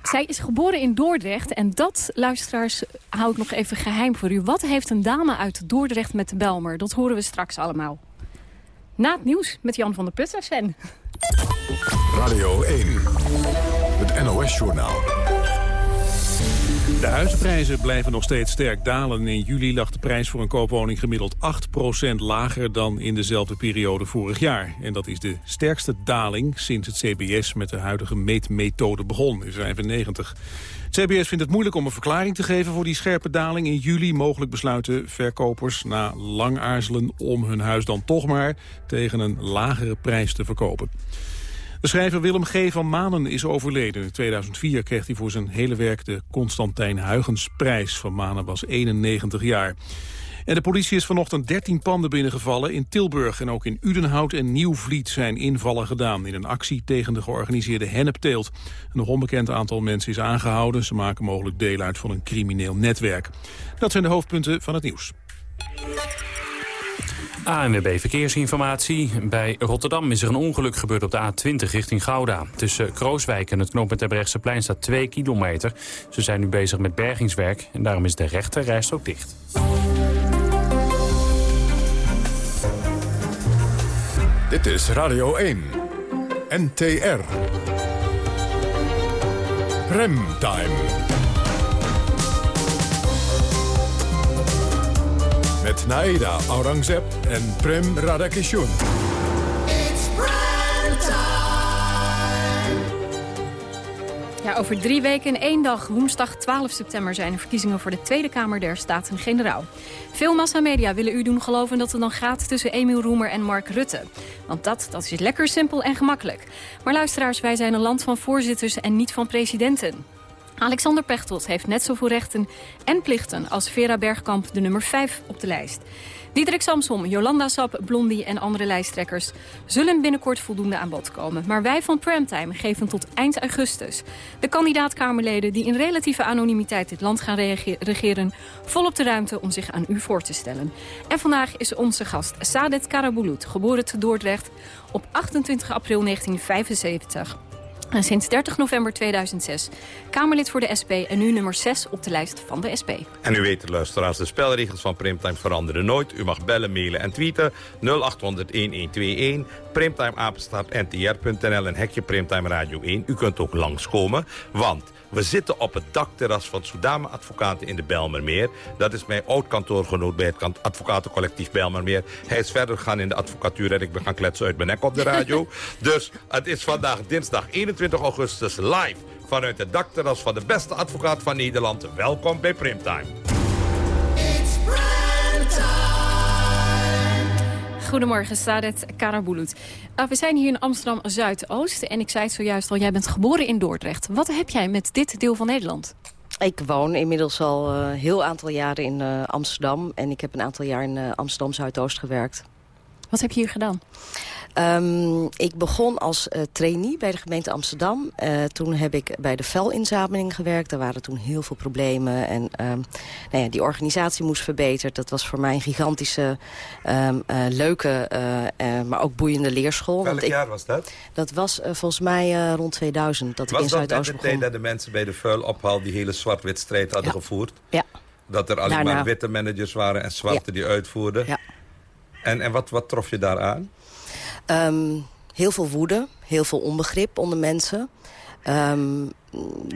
Zij is geboren in Dordrecht. En dat, luisteraars, hou ik nog even geheim voor u. Wat heeft een dame uit Dordrecht met de Belmer? Dat horen we straks allemaal. Na het nieuws met Jan van der Putten. Radio 1, het NOS-journaal. De huizenprijzen blijven nog steeds sterk dalen. In juli lag de prijs voor een koopwoning gemiddeld 8% lager dan in dezelfde periode vorig jaar. En dat is de sterkste daling sinds het CBS met de huidige meetmethode begon in 1995. Het CBS vindt het moeilijk om een verklaring te geven voor die scherpe daling. In juli mogelijk besluiten verkopers na lang aarzelen om hun huis dan toch maar tegen een lagere prijs te verkopen. De schrijver Willem G. van Manen is overleden. In 2004 kreeg hij voor zijn hele werk de Constantijn Huygensprijs. Van Manen was 91 jaar. En de politie is vanochtend 13 panden binnengevallen in Tilburg. En ook in Udenhout en Nieuwvliet zijn invallen gedaan... in een actie tegen de georganiseerde hennepteelt. Een nog onbekend aantal mensen is aangehouden. Ze maken mogelijk deel uit van een crimineel netwerk. Dat zijn de hoofdpunten van het nieuws. ANWB Verkeersinformatie. Bij Rotterdam is er een ongeluk gebeurd op de A20 richting Gouda. Tussen Krooswijk en het knooppunt plein staat 2 kilometer. Ze zijn nu bezig met bergingswerk en daarom is de rechter reis ook dicht. Dit is Radio 1, NTR. Remtime. Met Naida Aurangzeb en Prem Radakishun. Ja, over drie weken en één dag, woensdag 12 september... zijn er verkiezingen voor de Tweede Kamer der Staten-Generaal. Veel massamedia willen u doen geloven dat het dan gaat tussen Emiel Roemer en Mark Rutte. Want dat, dat is lekker simpel en gemakkelijk. Maar luisteraars, wij zijn een land van voorzitters en niet van presidenten. Alexander Pechtold heeft net zoveel rechten en plichten als Vera Bergkamp de nummer 5 op de lijst. Diederik Samsom, Jolanda Sap, Blondie en andere lijsttrekkers zullen binnenkort voldoende aan bod komen. Maar wij van Primetime geven tot eind augustus de kandidaat-Kamerleden die in relatieve anonimiteit dit land gaan regeren volop de ruimte om zich aan u voor te stellen. En vandaag is onze gast Sadet Karabulut, geboren te Dordrecht op 28 april 1975. En sinds 30 november 2006 Kamerlid voor de SP en nu nummer 6 op de lijst van de SP. En u weet, luisteraars, de spelregels van Primtime veranderen nooit. U mag bellen, mailen en tweeten 0800-1121. Primtimeapenstaartntr.nl en hekje Primtime Radio 1. U kunt ook langskomen, want... We zitten op het dakterras van Soudame Advocaten in de Belmermeer. Dat is mijn oud-kantoorgenoot bij het advocatencollectief Belmermeer. Hij is verder gegaan in de advocatuur en ik ben gaan kletsen uit mijn nek op de radio. dus het is vandaag dinsdag 21 augustus live vanuit het dakterras van de beste advocaat van Nederland. Welkom bij Primtime. Goedemorgen, Sadet Karabulut. Uh, we zijn hier in Amsterdam-Zuidoost. En ik zei het zojuist al, jij bent geboren in Dordrecht. Wat heb jij met dit deel van Nederland? Ik woon inmiddels al een heel aantal jaren in uh, Amsterdam. En ik heb een aantal jaar in Amsterdam-Zuidoost gewerkt. Wat heb je hier gedaan? Um, ik begon als uh, trainee bij de gemeente Amsterdam. Uh, toen heb ik bij de vuilinzameling gewerkt. Er waren toen heel veel problemen. En um, nou ja, die organisatie moest verbeterd. Dat was voor mij een gigantische, um, uh, leuke, maar ook boeiende leerschool. Welk jaar was dat? Dat was volgens mij rond 2000 dat was ik in Zuidoost begon. Was dat dat de mensen bij de vuilophaal die hele zwart-wit strijd hadden ja. gevoerd? Ja. Dat er alleen Daarna. maar witte managers waren en zwarte Ja. die uitvoerden? Ja. En, en wat, wat trof je daar aan? Um, heel veel woede, heel veel onbegrip onder mensen. Um,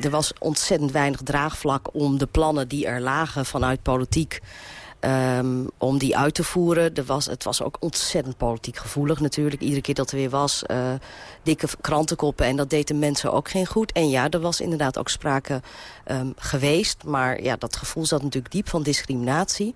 er was ontzettend weinig draagvlak om de plannen die er lagen vanuit politiek... Um, om die uit te voeren. Er was, het was ook ontzettend politiek gevoelig natuurlijk. Iedere keer dat er weer was, uh, dikke krantenkoppen. En dat deed de mensen ook geen goed. En ja, er was inderdaad ook sprake geweest. Maar ja, dat gevoel zat natuurlijk diep van discriminatie.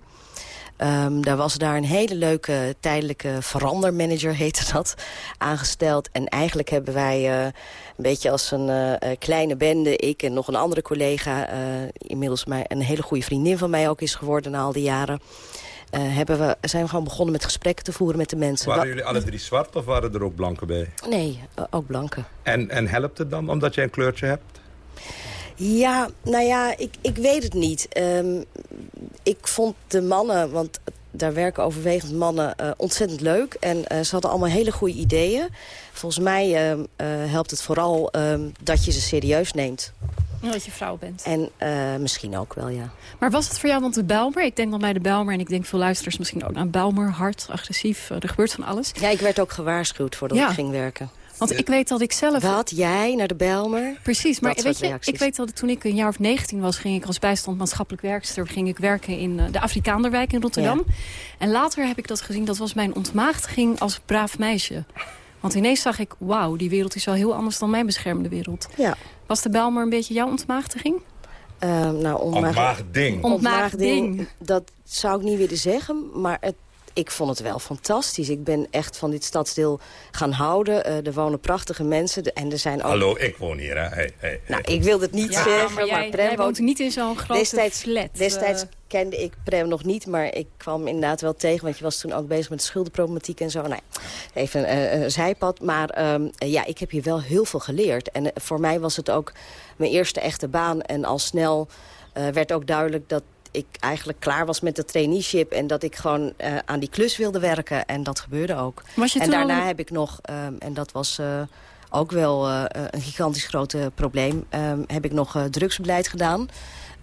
Um, daar was daar een hele leuke tijdelijke verandermanager, heette dat, aangesteld. En eigenlijk hebben wij uh, een beetje als een uh, kleine bende, ik en nog een andere collega... Uh, inmiddels mij, een hele goede vriendin van mij ook is geworden na al die jaren... Uh, hebben we, zijn we gewoon begonnen met gesprekken te voeren met de mensen. Waren jullie alle drie zwart of waren er ook blanken bij? Nee, uh, ook blanken. En, en helpt het dan omdat jij een kleurtje hebt? Ja, nou ja, ik, ik weet het niet. Um, ik vond de mannen, want daar werken overwegend mannen, uh, ontzettend leuk. En uh, ze hadden allemaal hele goede ideeën. Volgens mij uh, helpt het vooral dat je ze serieus neemt. Dat je vrouw bent. En misschien ook wel, ja. Maar was het voor jou, want de Belmer... ik denk dan bij de Belmer en ik denk veel luisteraars misschien ook aan Belmer... hard, agressief, er gebeurt van alles. Ja, ik werd ook gewaarschuwd voordat ja. ik ging werken. Want ik weet dat ik zelf... Wat, jij naar de Belmer? Precies, maar weet je, ik weet dat toen ik een jaar of 19 was... ging ik als bijstand maatschappelijk werkster... ging ik werken in de Afrikaanderwijk in Rotterdam. Ja. En later heb ik dat gezien, dat was mijn ontmaagding als braaf meisje. Want ineens zag ik, wauw, die wereld is wel heel anders dan mijn beschermde wereld. Ja. Was de Belmer een beetje jouw ontmaagding? Uh, nou, ontmaag... ontmaagding. Ontmaagding. Dat zou ik niet willen zeggen, maar het, ik vond het wel fantastisch. Ik ben echt van dit stadsdeel gaan houden. Uh, er wonen prachtige mensen en er zijn ook... Hallo, ik woon hier, hè? Hey, hey, nou, ik wil het niet ja, zeggen, maar, jij, maar jij woont niet in zo'n grote destijds, flat. Destijds uh... kende ik Prem nog niet, maar ik kwam inderdaad wel tegen... want je was toen ook bezig met de schuldenproblematiek en zo. Nee, even uh, een zijpad. Maar um, ja, ik heb hier wel heel veel geleerd. En voor mij was het ook mijn eerste echte baan. En al snel werd ook duidelijk dat ik eigenlijk klaar was met de traineeship... en dat ik gewoon uh, aan die klus wilde werken. En dat gebeurde ook. en daarna heb ik nog, um, en dat was uh, ook wel uh, een gigantisch groot probleem... Um, heb ik nog drugsbeleid gedaan...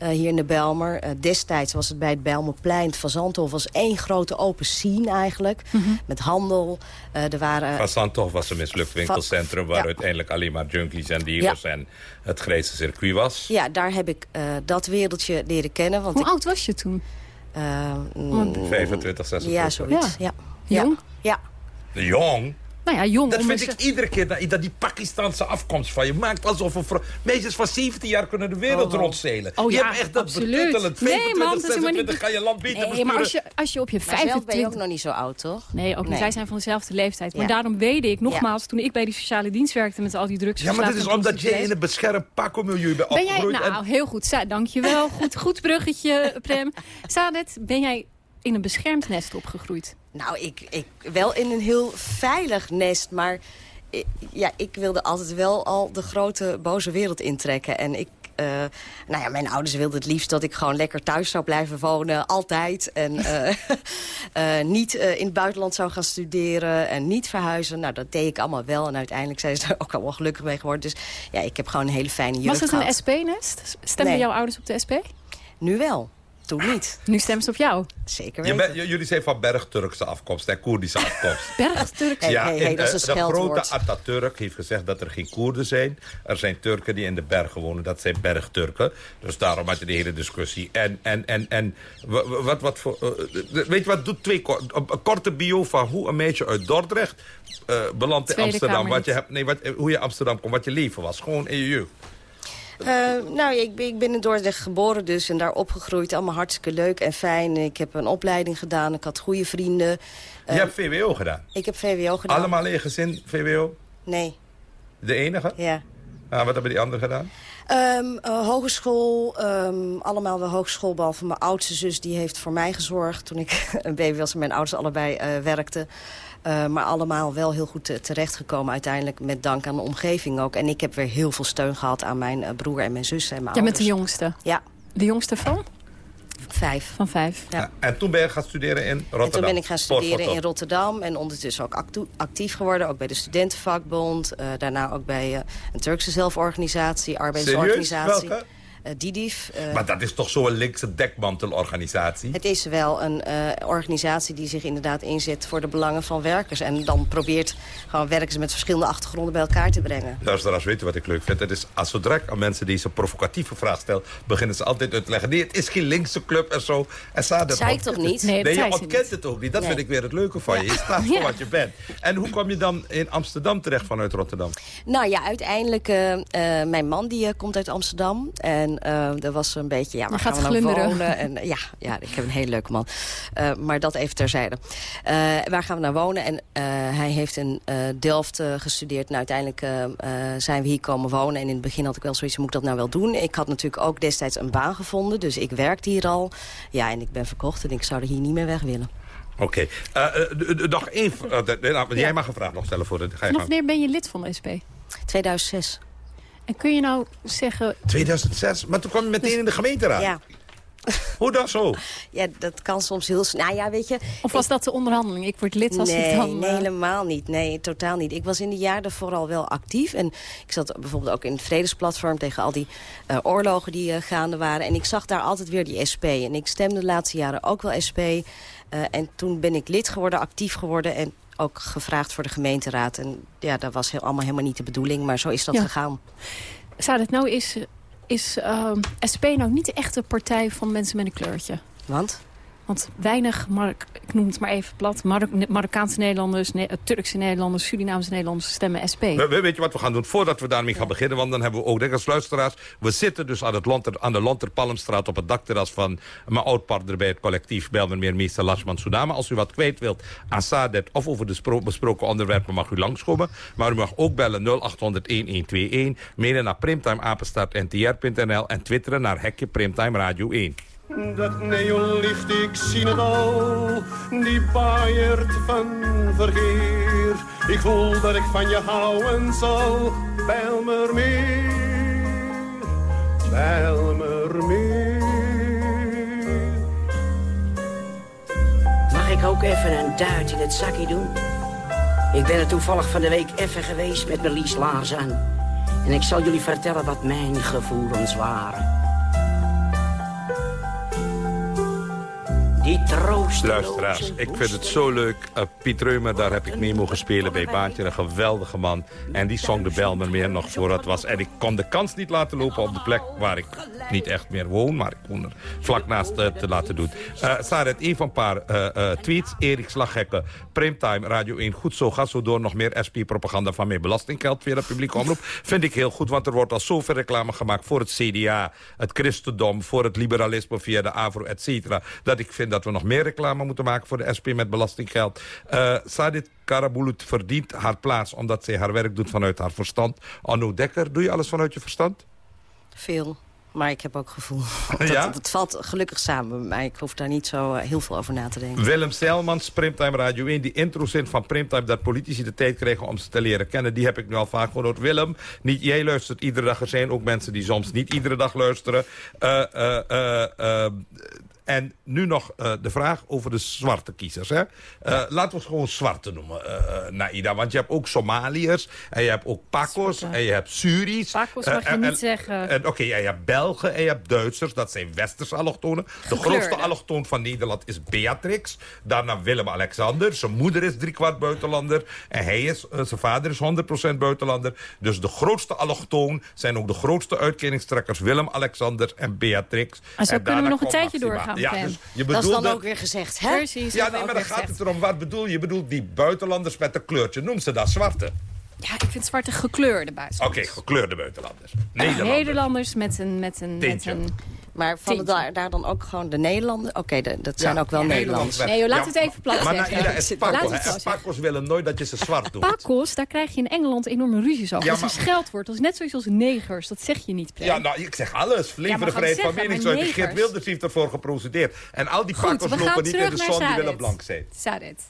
Uh, hier in de Belmer. Uh, destijds was het bij het Belmerplein. Het Fazanthof was één grote open scene eigenlijk. Mm -hmm. Met handel. Uh, er waren, Fazanthof was een mislukt winkelcentrum... waar ja. uiteindelijk alleen maar junkies en dealers ja. en het grijze circuit was. Ja, daar heb ik dat wereldje leren kennen. Want Hoe ik, oud was je toen? Mm, 25, 26. Ja, zoiets. Ja. Ja. Jong? Ja. Jong? Nou ja, jong. Dat vind ik iedere keer, dat, dat die Pakistanse afkomst van je maakt alsof een vrouw... Meisjes van 17 jaar kunnen de wereld oh. rondzeilen. Oh, je ja, hebt echt dat absoluut. betuttelend. 25, nee, man, 26 niet... ga je land beter nee, besturen. maar als je, als je op je 25... ben je ook nog niet zo oud, toch? Nee, ook niet. Nee. Wij zijn van dezelfde leeftijd. Maar Ja. daarom weet ik, nogmaals, toen ik bij die sociale dienst werkte... met al die drugs... Ja, maar dat is omdat jij in een beschermd pakkenmilieu bent Ben jij, opgegroeid. nou, heel goed. Sa dankjewel. goed, goed bruggetje, Prem. Sadet, ben jij in een beschermd nest opgegroeid? Nou, ik, ik wel in een heel veilig nest, maar ik, ja, ik wilde altijd wel al de grote boze wereld intrekken. En ik, uh, nou ja, mijn ouders wilden het liefst dat ik gewoon lekker thuis zou blijven wonen, altijd. En uh, uh, niet in het buitenland zou gaan studeren en niet verhuizen. Nou, dat deed ik allemaal wel. En uiteindelijk zijn ze er ook allemaal gelukkig mee geworden. Dus ja, ik heb gewoon een hele fijne jeugd Was het een. SP-nest? Stemden Nee. jouw ouders op de SP? Nu wel. Toen niet. Nu stemmen ze op jou. Zeker Je weten. bent- jullie zijn van Berg-Turkse afkomst en Koerdische afkomst. Berg-Turks? Hey, hey, hey, dat is eh, een de grote Atatürk heeft gezegd dat er geen Koerden zijn. Er zijn Turken die in de bergen wonen, dat zijn bergturken. Dus daarom had je de hele discussie. En, en, en, en wa- wa- wat, wat voor... eh, weet je wat, doe twee een, korte bio van hoe een meisje uit Dordrecht... eh, belandt in Tweede Amsterdam. Wat je hebt, nee, wat, eh, hoe je Amsterdam komt, wat je leven was. Gewoon in je jeugd. Uh, nou, ik ben, ik ben in Dordrecht geboren dus en daar opgegroeid. Allemaal hartstikke leuk en fijn. Ik heb een opleiding gedaan, ik had goede vrienden. je hebt VWO gedaan. ik heb VWO gedaan. Allemaal in gezin VWO? Nee, De enige? ja. Ah, wat hebben die anderen gedaan? Um, uh, hogeschool, um, allemaal wel hogeschool, behalve mijn oudste zus... die heeft voor mij gezorgd toen ik een baby was en mijn ouders allebei werkten. Uh, maar allemaal wel heel goed te- terechtgekomen uiteindelijk met dank aan de omgeving ook. En ik heb weer heel veel steun gehad aan mijn uh, broer en mijn zus en mijn bent ouders. de jongste. Ja, De jongste van? vijf. Van vijf. Ja. En toen ben je gaan studeren in Rotterdam? En toen ben ik gaan studeren Sportfoto. in Rotterdam. En ondertussen ook actief geworden. Ook bij de studentenvakbond. Uh, daarna ook bij uh, een Turkse zelforganisatie. Arbeidsorganisatie. Serieus? Welke? Uh, DIDIF. Uh, Maar dat is toch zo'n linkse dekmantelorganisatie? het is wel een uh, organisatie die zich inderdaad inzet voor de belangen van werkers. En dan probeert gewoon werkers met verschillende achtergronden bij elkaar te brengen. Luisteraars weten wat ik leuk vind. Het is als zodra ik aan mensen deze provocatieve vraag stel... beginnen ze altijd uit te leggen. Nee, het is geen linkse club en zo. En dat Zei ik toch niet? Nee, Nee, je ontkent het ook niet. Dat Nee. vind ik weer het leuke van je. Je staat voor Ja. wat je bent. En hoe kwam je dan in Amsterdam terecht vanuit Rotterdam? Nou ja, uiteindelijk, uh, mijn man die uh, komt uit Amsterdam. En En uh, er was een beetje, ja, waar gaan we nou glunderen. wonen? En, ja, ja, ik heb een hele leuke man. Uh, maar dat even terzijde. Uh, waar gaan we nou wonen? En hij heeft in Delft gestudeerd. En uiteindelijk zijn we hier komen wonen. En in het begin had ik wel zoiets, moet ik dat nou wel doen? Ik had natuurlijk ook destijds een baan gevonden. Dus ik werkte hier al. Ja, en ik ben verkocht en ik zou er hier niet meer weg willen. Oké. Okay. nog één... Nou, jij mag een vraag nog stellen voor de... Vanaf wanneer ben je lid van de SP? 2006. En kun je nou zeggen... 2006? Maar toen kwam je meteen dus, in de gemeenteraad. Ja. Hoe dat zo? Ja, dat kan soms heel snel. Nou ja, weet je... Of was dat de onderhandeling? Ik word lid als nee, ik dan... Nee, helemaal niet. Nee, totaal niet. Ik was in de jaren vooral wel actief. En ik zat bijvoorbeeld ook in het Vredesplatform... tegen al die uh, oorlogen die uh, gaande waren. En ik zag daar altijd weer die SP. En ik stemde de laatste jaren ook wel SP. Uh, en toen ben ik lid geworden, actief geworden... En ook gevraagd voor de gemeenteraad. En ja, dat was heel, allemaal helemaal niet de bedoeling. Maar zo is dat ja. gegaan. Zou het nou is, is uh, SP nou niet de echte partij van mensen met een kleurtje? Want? Want weinig, Mark, ik noem het maar even plat... Marok Marokkaanse Nederlanders, ne Turkse Nederlanders... Surinaamse Nederlanders stemmen SP. We, weet je wat we gaan doen? Voordat we daarmee gaan beginnen... want dan hebben we ook, denk als luisteraars... we zitten dus aan, het aan de Lonterpalmstraat... op het dakterras van mijn oud-partner bij het collectief... Belmermeer meester Lashman Soudama. Als u wat kwijt wilt aan Sadet of over de besproken onderwerpen... mag u langskomen. Maar u mag ook bellen 0800-1121... mailen naar primtimeapenstaartntr.nl... en twitteren naar Hekje Primtime Radio 1. Dat neonlicht, ik zie het al, die baaiert van verkeer. Ik voel dat ik van je houden zal, Bijlmermeer, Bijlmermeer. Mag ik ook even een duit in het zakje doen? Ik ben er toevallig van de week even geweest met mijn Lies Laars aan. En ik zal jullie vertellen wat mijn gevoelens waren. Die Luisteraars, ik vind het zo leuk. Uh, Piet Reumer, daar heb ik mee mogen spelen bij Baantje. Een geweldige man. En die zong de Belmer meer nog voor het was. En ik kon de kans niet laten lopen op de plek waar ik niet echt meer woon. Maar ik woon er vlak naast uh, te laten doen. Uh, Saret, een van een paar uh, tweets. Erik Slaghekken, Primtime, Radio 1. Goed zo, ga zo door. Nog meer SP-propaganda van meer belastinggeld via de publieke omroep. Vind ik heel goed, want er wordt al zoveel reclame gemaakt voor het CDA, het christendom, voor het liberalisme via de AVRO, et cetera. Dat ik vind dat we nog meer reclame moeten maken voor de SP met belastinggeld. Uh, Sadit Karabulut verdient haar plaats omdat zij haar werk doet vanuit haar verstand. Anno Dekker, doe je alles vanuit je verstand? Veel. Maar ik heb ook gevoel. Dat, ja? Het valt gelukkig samen maar Ik hoef daar niet zo uh, heel veel over na te denken. Willem Selmans, Primtime Radio 1. Die intro-zin van Primtime dat politici de tijd krijgen om ze te leren kennen. Die heb ik nu al vaak gehoord. Willem, niet jij luistert iedere dag. Er zijn ook mensen die soms niet iedere dag luisteren. Uh, uh, en nu nog uh, de vraag over de zwarte kiezers. Hè? Uh, laten we het gewoon zwarte noemen, uh, Naida. Want je hebt ook Somaliërs, en je hebt ook Pacos, en je hebt Suris. Pacos mag je en, niet zeggen. Oké, okay, en je hebt Belgen en je hebt Duitsers. Dat zijn westerse allochtonen. De grootste allochtoon van Nederland is Beatrix. Daarna Willem-Alexander. Zijn moeder is driekwart buitenlander. En hij is, zijn vader is 100% buitenlander. Dus de grootste allochtoon zijn ook de grootste uitkeringstrekkers. Willem-Alexander en Beatrix. En zo en kunnen we nog een tijdje doorgaan. Ja, dus je dat is dan ook weer gezegd, hè? Precies. Ja, nee, maar dan gaat het erom. Wat bedoel je? Je bedoelt die buitenlanders met een kleurtje. Noem ze dat zwarte. Ja, ik vind zwarte gekleurde buitenlanders. Oké, okay, gekleurde buitenlanders. Nederlanders. Nederlanders met een... Met een, met een maar vallen daar, daar dan ook gewoon de Nederlanders? Oké, okay, dat zijn ja, ook wel ja, Nederlanders. Nee, joh, laat het even plat Maar zeggen. Willen nooit dat je ze zwart doet. Pacos, daar krijg je in Engeland enorme ruzies over. Ja, dat is een scheldwoord. Dat is net zoals als negers. Dat zeg je niet. Ja, nou, ik zeg alles. De vrijheid van meningsuiting. Geert Wilders heeft ervoor geprocedeerd. En al die Pacos lopen niet in de zon, die willen blank zijn. Sadet.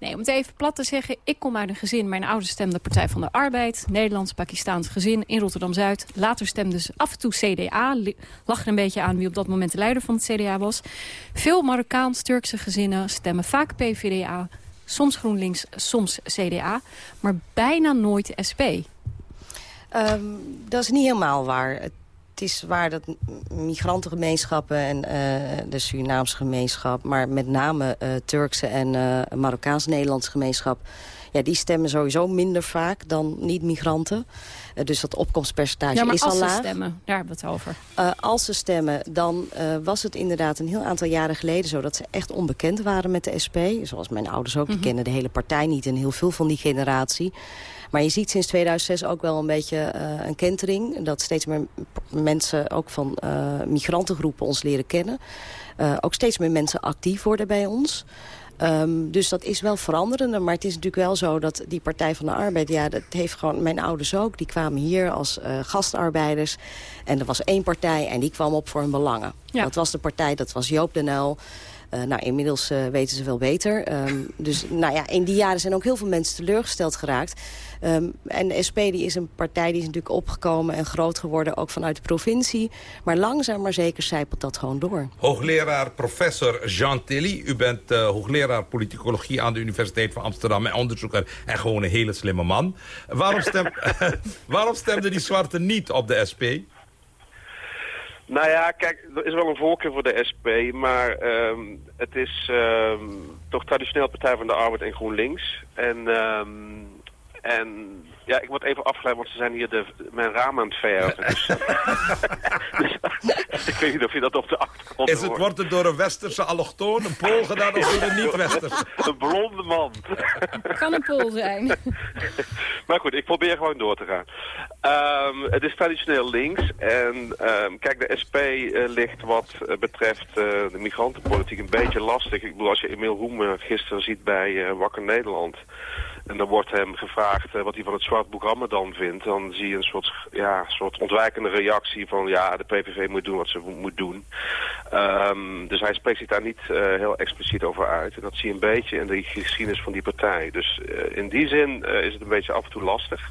Nee, om het even plat te zeggen. Ik kom uit een gezin. Mijn ouders stemden Partij van de Arbeid. Nederlands-Pakistaans gezin in Rotterdam-Zuid. Later stemden ze af en toe CDA. Lag er een beetje aan wie op dat moment de leider van het CDA was. Veel Marokkaans-Turkse gezinnen stemmen vaak PvdA. Soms GroenLinks, soms CDA. Maar bijna nooit SP. Um, dat is niet helemaal waar. Het is waar dat migrantengemeenschappen en uh, de Surinaamse gemeenschap... maar met name uh, Turkse en uh, Marokkaans-Nederlandse gemeenschap... Ja, die stemmen sowieso minder vaak dan niet-migranten. dus dat opkomstpercentage ja, maar is al laag. laag. stemmen, daar hebben we het over. als ze stemmen, dan was het inderdaad een heel aantal jaren geleden zo... dat ze echt onbekend waren met de SP. Zoals mijn ouders ook, die Mhm. kennen de hele partij niet... en heel veel van die generatie. Maar je ziet sinds 2006 ook wel een beetje uh, een kentering. Dat steeds meer mensen, ook van uh, migrantengroepen, ons leren kennen. Uh, ook steeds meer mensen actief worden bij ons. Um, dus dat is wel veranderende. Maar het is natuurlijk wel zo dat die Partij van de Arbeid... ja, dat heeft gewoon mijn ouders ook. Die kwamen hier als uh, gastarbeiders. En er was één partij en die kwam op voor hun belangen. Ja. Dat was de partij, dat was Joop den Uyl. Uh, nou, inmiddels uh, weten ze veel beter. Um, dus nou ja, in die jaren zijn ook heel veel mensen teleurgesteld geraakt. Um, en de SP die is een partij die is natuurlijk opgekomen en groot geworden... ook vanuit de provincie. Maar langzaam maar zeker zijpelt dat gewoon door. Hoogleraar professor Jean Tilly. U bent uh, hoogleraar politicologie aan de Universiteit van Amsterdam... en onderzoeker en gewoon een hele slimme man. Waarom, stem, waarom stemden die zwarte niet op de SP? Nou ja, kijk, er is wel een voorkeur voor de SP, maar um, het is um, toch traditioneel Partij van de Arbeid en GroenLinks. En, um, en ja, ik word even afgeleid, want ze zijn hier de, mijn raam aan het verven. Dus, dus, ik weet niet of je dat op de achtergrond Is het, wordt het door een westerse allochtoon, een pool gedaan of door een niet-westerse? een blonde man. kan een pool zijn. maar goed, ik probeer gewoon door te gaan. Um, het is traditioneel links. En um, kijk, de SP uh, ligt wat uh, betreft uh, de migrantenpolitiek een beetje lastig. Ik bedoel, als je Emil Roem gisteren ziet bij Wakker Nederland... En dan wordt hem gevraagd uh, wat hij van het zwart programma dan vindt. Dan zie je een soort, ja, soort ontwijkende reactie van ja, de PVV moet doen wat ze moet doen. Um, dus hij spreekt zich daar niet uh, heel expliciet over uit. En dat zie je een beetje in de geschiedenis van die partij. Dus uh, in die zin is het een beetje af en toe lastig.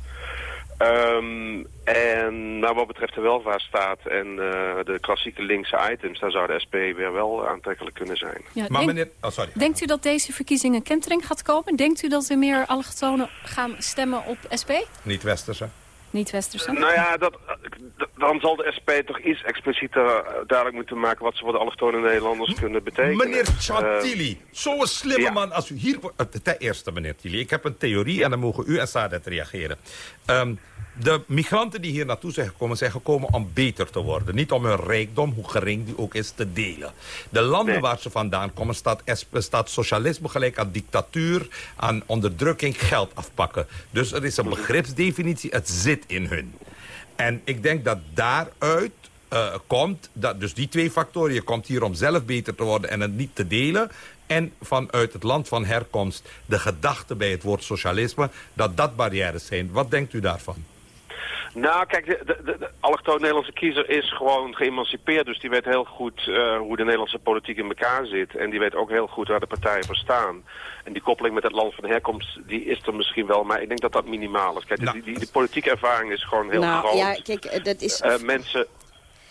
Um, en nou, wat betreft de welvaartsstaat en uh, de klassieke linkse items... daar zou de SP weer wel aantrekkelijk kunnen zijn. Ja, maar denk, meneer, oh, sorry. Denkt u dat deze verkiezingen kentering gaat komen? Denkt u dat er meer allochtonen gaan stemmen op SP? Niet westerse. Niet westerse? Nou ja, dat, dan zal de SP toch iets explicieter duidelijk moeten maken... wat ze voor de allochtone Nederlanders kunnen betekenen. Meneer Chantili, uh, zo'n slimme ja. man als u hier... Ten eerste, meneer Tilly, ik heb een theorie ja. en dan mogen u en Sadet reageren. Um, de migranten die hier naartoe zijn gekomen, zijn gekomen om beter te worden. Niet om hun rijkdom, hoe gering die ook is, te delen. De landen nee. waar ze vandaan komen, staat, staat socialisme gelijk aan dictatuur, aan onderdrukking, geld afpakken. Dus er is een begripsdefinitie, het zit in hun. En ik denk dat daaruit uh, komt, dat, dus die twee factoren, je komt hier om zelf beter te worden en het niet te delen en vanuit het land van herkomst de gedachte bij het woord socialisme... dat dat barrières zijn. Wat denkt u daarvan? Nou, kijk, de, de, de allochtoon Nederlandse kiezer is gewoon geëmancipeerd. Dus die weet heel goed uh, hoe de Nederlandse politiek in elkaar zit. En die weet ook heel goed waar de partijen voor staan. En die koppeling met het land van herkomst, die is er misschien wel. Maar ik denk dat dat minimaal is. Kijk, nou. die, die, die, politieke ervaring is gewoon heel nou, groot. Ja, kijk, dat is... Uh, mensen...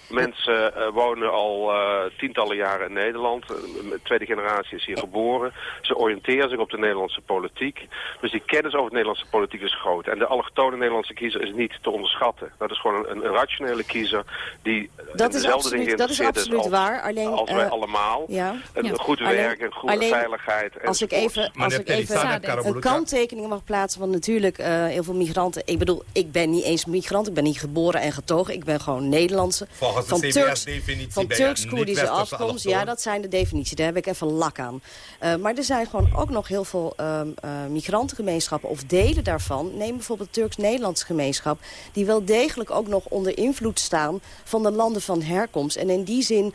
Mensen uh, wonen al uh, tientallen jaren in Nederland. De tweede generatie is hier geboren. Ze oriënteren zich op de Nederlandse politiek. Dus die kennis over de Nederlandse politiek is groot. En de allochtone Nederlandse kiezer is niet te onderschatten. Dat is gewoon een, een rationele kiezer die dat is absoluut, dat is absoluut als, waar. Alleen, als wij uh, allemaal. Ja. Een ja. goed alleen, werk, een goede alleen, veiligheid. Als ik even, als ik even een kanttekening mag plaatsen. Want natuurlijk, heel veel migranten... Ik bedoel, ik ben niet eens migrant. Ik ben niet geboren en getogen. Ik ben gewoon Nederlandse. Volgens van de Turks, definitie van Turks-Koerdische afkomst. Ja, dat zijn de definities. Daar heb ik even lak aan. Uh, maar er zijn gewoon ook nog heel veel uh, uh, migrantengemeenschappen... of delen daarvan. Neem bijvoorbeeld de Turks-Nederlandse gemeenschap... die wel degelijk ook nog onder invloed staan... van de landen van herkomst. En in die zin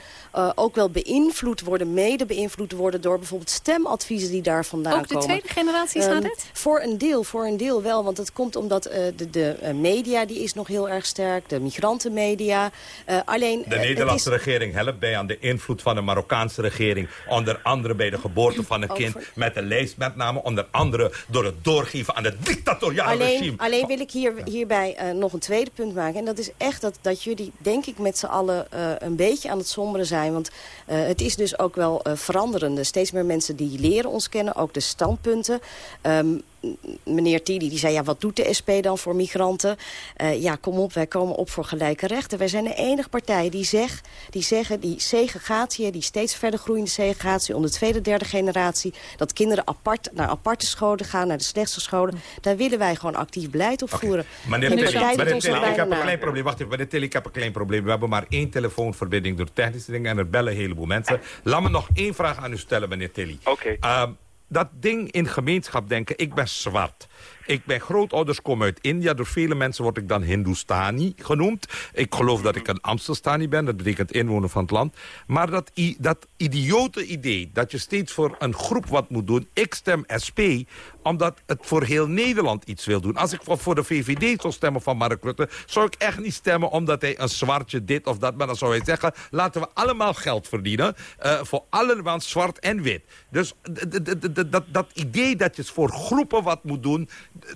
ook wel beïnvloed worden... mede beïnvloed worden door bijvoorbeeld stemadviezen die daar vandaan komen. Ook de tweede generatie staat um, het? Voor een deel, voor een deel wel. Want het komt omdat de, de media die is nog heel erg sterk. De migrantenmedia. Alleen... De Nederlandse is... regering helpt bij aan de invloed van de Marokkaanse regering. Onder andere bij de geboorte van een kind. Met een lijst met name. Onder andere door het doorgeven aan het dictatoriale alleen, regime. Alleen wil ik hier, hierbij uh, nog een tweede punt maken. En dat is echt dat, dat jullie, denk ik, met z'n allen uh, een beetje aan het somberen zijn. Want uh, het is dus ook wel veranderende. Steeds meer mensen die leren ons kennen. Ook de standpunten. Um, meneer Tidi die zei, ja, wat doet de SP dan voor migranten? Uh, ja, kom op, wij komen op voor gelijke rechten. Wij zijn de enige partij die, zeg, die zeggen, die segregatie... die steeds verder groeiende segregatie onder de tweede, derde generatie... dat kinderen apart naar aparte scholen gaan, naar de slechtste scholen... daar willen wij gewoon actief beleid op voeren. Okay. Meneer Tilly, meneer Tilly ik heb een klein probleem. Wacht even, meneer Tilly, ik heb een klein probleem. We hebben maar één telefoonverbinding door technische dingen... en er bellen een heleboel mensen. Laat me nog één vraag aan u stellen, meneer Tilly. Oké. Okay. Uh, dat ding in gemeenschap denken, ik ben zwart. Ik, mijn grootouders komen uit India. Door vele mensen word ik dan Hindustani genoemd. Ik geloof dat ik een Amsterdami ben. Dat betekent inwoner van het land. Maar dat, dat idiote idee dat je steeds voor een groep wat moet doen. Ik stem SP omdat het voor heel Nederland iets wil doen. Als ik voor de VVD zou stemmen van Mark Rutte... zou ik echt niet stemmen omdat hij een zwartje dit of dat... maar dan zou hij zeggen, laten we allemaal geld verdienen... Uh, voor allemaal zwart en wit. Dus dat, dat idee dat je voor groepen wat moet doen...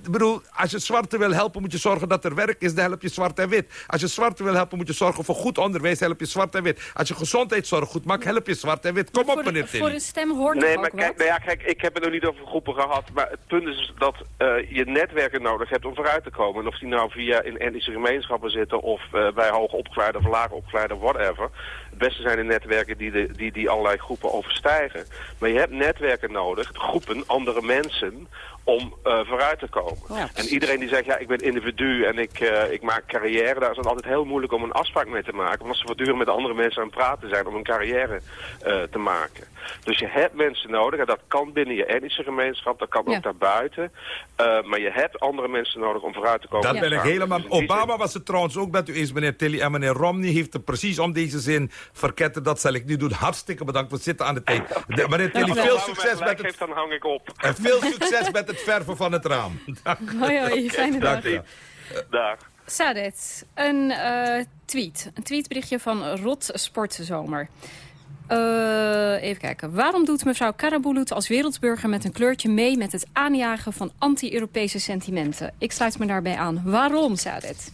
Ik bedoel, als je zwarte wil helpen, moet je zorgen dat er werk is... dan help je zwart en wit. Als je zwarte wil helpen, moet je zorgen voor goed onderwijs... help je zwart en wit. Als je gezondheidszorg goed maakt, help je zwart en wit. Kom op, meneer Tilly. Voor een stem hoort Nee, maar kijk, nou ja, kijk, ik heb het nog niet over groepen gehad... maar het punt is dat uh, je netwerken nodig hebt om vooruit te komen. En of die nou via in etnische gemeenschappen zitten of uh, bij hoogopgeleide of laagopgeleide, whatever. Het beste zijn de netwerken die, de, die, die allerlei groepen overstijgen. Maar je hebt netwerken nodig, groepen, andere mensen, om uh, vooruit te komen. Ja. En iedereen die zegt, ja, ik ben individu en ik, uh, ik maak carrière, daar is het altijd heel moeilijk om een afspraak mee te maken. Want ze voortdurend met andere mensen aan het praten zijn om een carrière uh, te maken. Dus je hebt mensen nodig en dat kan binnen je etnische gemeenschap, dat kan ja. ook daarbuiten. maar je hebt andere mensen nodig om vooruit te komen. Dat ben ik helemaal... Dus Obama was het trouwens ook met u eens, meneer Tilly. En meneer Romney heeft er precies om deze zin verketten. Dat zal ik nu doen. Hartstikke bedankt. We zitten aan de tijd. Meneer Tilly, veel succes met het... dan hang ik op. En veel succes met het verven van het raam. Hoi, hoi. Fijne dag. Dag. Sadet, een uh, tweet. Een tweetberichtje van Rot Sportzomer. Uh, even kijken. Waarom doet mevrouw Karabulut als wereldburger met een kleurtje mee... met het aanjagen van anti-Europese sentimenten? Ik sluit me daarbij aan. Waarom, Sadet?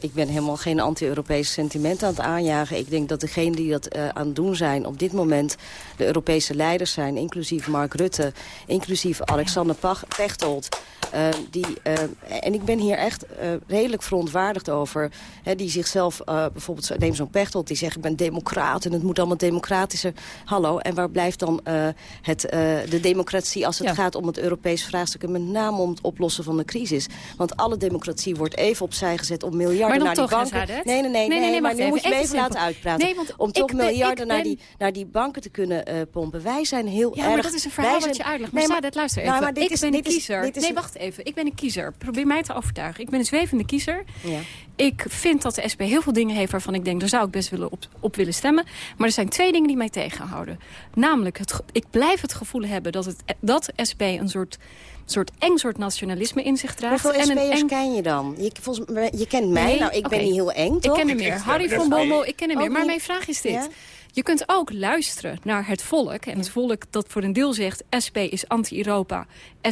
Ik ben helemaal geen anti-Europese sentimenten aan het aanjagen. Ik denk dat degenen die dat uh, aan het doen zijn op dit moment... de Europese leiders zijn, inclusief Mark Rutte... inclusief Alexander Pechtold... Uh, die, uh, en ik ben hier echt redelijk verontwaardigd over. Hè, die zichzelf, bijvoorbeeld neem zo'n Pechtold, die zegt ik ben democraat en het moet allemaal democratischer. Hallo, en waar blijft dan het, de democratie als het ja. gaat om het Europees vraagstuk... en met name om het oplossen van de crisis? Want alle democratie wordt even opzij gezet om miljarden naar die banken... Nee, nee, nee, nee, maar nu moet je me even laten uitpraten. Om toch miljarden naar, die, naar die banken te kunnen pompen. Wij zijn heel ja, erg... maar dat is een verhaal wat je uitlegt. Maar, nee, maar luister even. Nou, maar dit ik is, ben dit een kiezer. Is, nee, wacht even. Ik ben een kiezer. Probeer mij te overtuigen. Ik ben een zwevende kiezer. Ja. Ik vind dat de SP heel veel dingen heeft waarvan ik denk... daar zou ik best willen op, op willen stemmen. Maar er zijn twee dingen die mij tegenhouden. Namelijk, het, ik blijf het gevoel hebben dat, het, dat SP een soort soort eng soort nationalisme in zich draagt. Hoeveel SP'ers eng... ken je dan? Je, volgens, je kent mij, nee, nou ik okay. ben niet heel eng, toch? Ik ken er meer. Harry van Bommel, ik ken er meer. Maar mijn vraag is dit. Je kunt ook luisteren naar het volk. En het volk dat voor een deel zegt... SP is anti-Europa,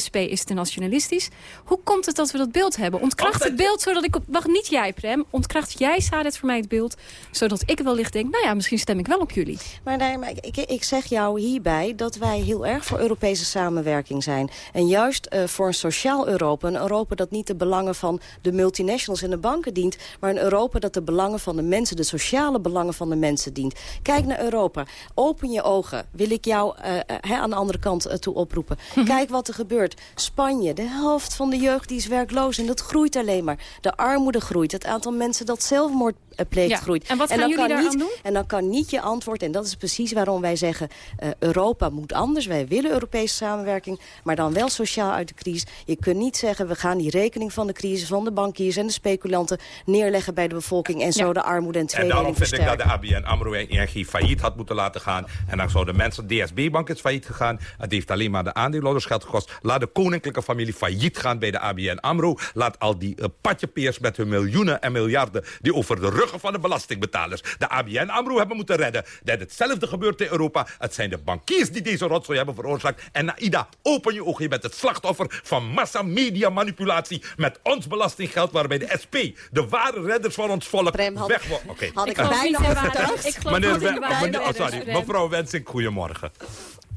SP is te nationalistisch. Hoe komt het dat we dat beeld hebben? Ontkracht het beeld zodat ik... Wacht, niet jij, Prem. Ontkracht jij, Sadet, voor mij het beeld... zodat ik wellicht denk... nou ja, misschien stem ik wel op jullie. Maar, nee, maar ik, ik, zeg jou hierbij dat wij heel erg voor Europese samenwerking zijn. En juist uh, voor een sociaal Europa. Een Europa dat niet de belangen van de multinationals en de banken dient... maar een Europa dat de belangen van de mensen... de sociale belangen van de mensen dient. Kijk naar Europa. Open je ogen. Wil ik jou uh, aan de andere kant uh, toe oproepen. Kijk wat er gebeurt. Spanje, de helft van de jeugd die is werkloos. En dat groeit alleen maar. De armoede groeit. Het aantal mensen dat zelfmoord pleegt ja. groeit. En wat gaan en jullie daar niet, doen? En dan kan niet je antwoord, en dat is precies waarom wij zeggen... Uh, Europa moet anders, wij willen Europese samenwerking... maar dan wel sociaal uit de crisis. Je kunt niet zeggen, we gaan die rekening van de crisis... van de bankiers en de speculanten neerleggen bij de bevolking... en zo ja. de armoede en tweedeling En daarom vind ik dat de ABN AMRO en ING failliet had moeten laten gaan. En dan zouden mensen, DSB-bank is failliet gegaan. Het heeft alleen maar de aandeelhouders geld gekost. Laat de koninklijke familie failliet gaan bij de ABN AMRO. Laat al die uh, patjepeers met hun miljoenen en miljarden... die over de ruggen van de belastingbetalers de ABN AMRO hebben moeten redden. Dat hetzelfde gebeurt in Europa. Het zijn de bankiers die deze rotzooi hebben veroorzaakt. En Naida, open je ogen. Je bent het slachtoffer van massa-media manipulatie... met ons belastinggeld waarbij de SP, de ware redders van ons volk, Prem, had, weg wordt. Okay. Had ik bijna verteld. Meneer, meneer, oh, sorry, mevrouw Wensing, goedemorgen.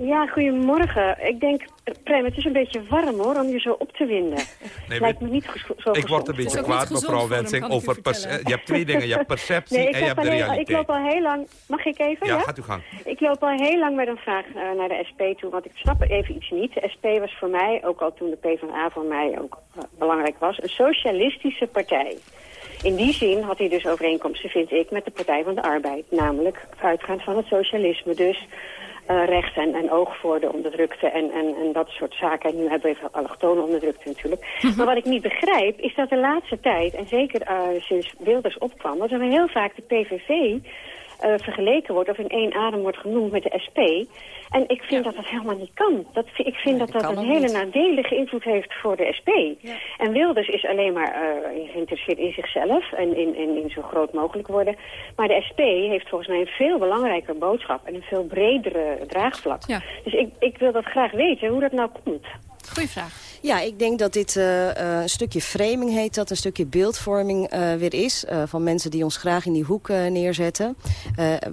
Ja, goedemorgen. Ik denk, Prem, het is een beetje warm hoor, om je zo op te winden. Nee, Lijkt me niet zo Ik word een beetje kwaad, mevrouw Wensing, over... Je hebt twee dingen, je hebt perceptie nee, en je hebt de realiteit. Ik loop al heel lang... Mag ik even? Ja, ja? gaat u gang. Ik loop al heel lang met een vraag uh, naar de SP toe, want ik snap even iets niet. De SP was voor mij, ook al toen de PvdA voor mij ook uh, belangrijk was, een socialistische partij. In die zin had hij dus overeenkomsten, vind ik, met de Partij van de Arbeid. Namelijk uitgaand van het socialisme. Dus uh, recht en, en oog voor de onderdrukte en, en, en dat soort zaken. En nu hebben we even allochtone onderdrukte natuurlijk. Mhm. Maar wat ik niet begrijp is dat de laatste tijd, en zeker uh, sinds Wilders opkwam, dat er heel vaak de PVV uh, vergeleken wordt of in één adem wordt genoemd met de SP. En ik vind dat dat helemaal niet kan. Dat, ik vind dat dat, een hele niet. nadelige invloed heeft voor de SP. Ja. En Wilders is alleen maar uh, geïnteresseerd in zichzelf en in, in, in zo groot mogelijk worden. Maar de SP heeft volgens mij een veel belangrijker boodschap en een veel bredere draagvlak. Ja. Dus ik, ik wil dat graag weten, hoe dat nou komt. Goeie vraag. Ja, ik denk dat dit uh, uh, een stukje framing heet, dat een stukje beeldvorming uh, weer is. van mensen die ons graag in die hoek neerzetten.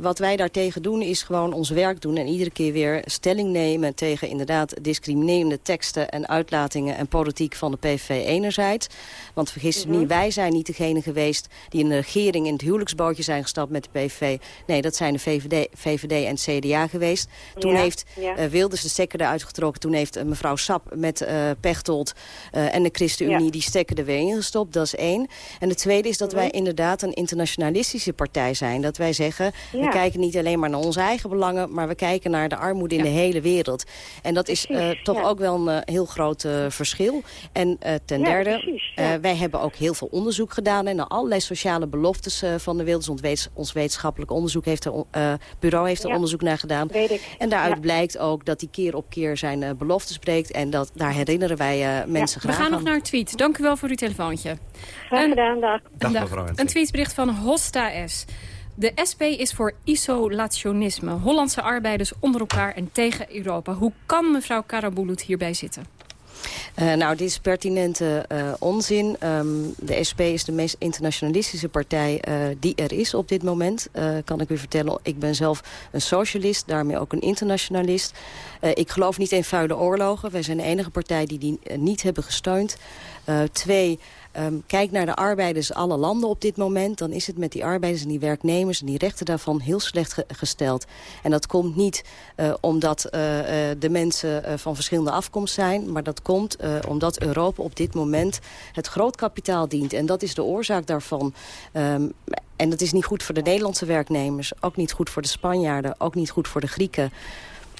wat wij daartegen doen is gewoon ons werk doen en iedere keer weer stelling nemen tegen inderdaad discriminerende teksten en uitlatingen en politiek van de PVV enerzijds. Want vergis -hmm. niet, wij zijn niet degene geweest die in de regering in het huwelijksbootje zijn gestapt met de PVV. Nee, dat zijn de VVD, VVD en CDA geweest. Toen ja, heeft ja. Wilders de stekker eruit getrokken. Toen heeft mevrouw Sap met Pechtold uh, en de ChristenUnie ja. die stekken er weer ingestopt. Dat is één. En het tweede is dat wij inderdaad een internationalistische partij zijn. Dat wij zeggen, ja. we kijken niet alleen maar naar onze eigen belangen... maar we kijken naar de armoede in de hele wereld. En dat is uh, toch ook wel een heel groot verschil. En ten derde, wij hebben ook heel veel onderzoek gedaan... en naar allerlei sociale beloftes van de wereld. Ons, wets ons wetenschappelijk onderzoek heeft er, bureau heeft er onderzoek naar gedaan. En daaruit blijkt ook dat hij keer op keer zijn beloftes breekt... en dat, daar herinneren wij uh, mensen ja, We gaan nog naar een tweet. Dank u wel voor uw telefoontje. Graag gedaan, dag. Dag, dag. mevrouw Een tweetbericht van Hosta S. De SP is voor isolationisme. Hollandse arbeiders onder elkaar en tegen Europa. Hoe kan mevrouw Karabulut hierbij zitten? Uh, nou, dit is pertinente uh, onzin. Um, de SP is de meest internationalistische partij uh, die er is op dit moment. kan ik u vertellen, ik ben zelf een socialist, daarmee ook een internationalist. ik geloof niet in vuile oorlogen. Wij zijn de enige partij die die niet hebben gesteund. twee, Um, kijk naar de arbeiders alle landen op dit moment. Dan is het met die arbeiders en die werknemers en die rechten daarvan heel slecht ge gesteld. En dat komt niet uh, omdat uh, uh, de mensen van verschillende afkomst zijn. Maar dat komt omdat Europa op dit moment het groot kapitaal dient. En dat is de oorzaak daarvan. Um, en dat is niet goed voor de Nederlandse werknemers. Ook niet goed voor de Spanjaarden. Ook niet goed voor de Grieken.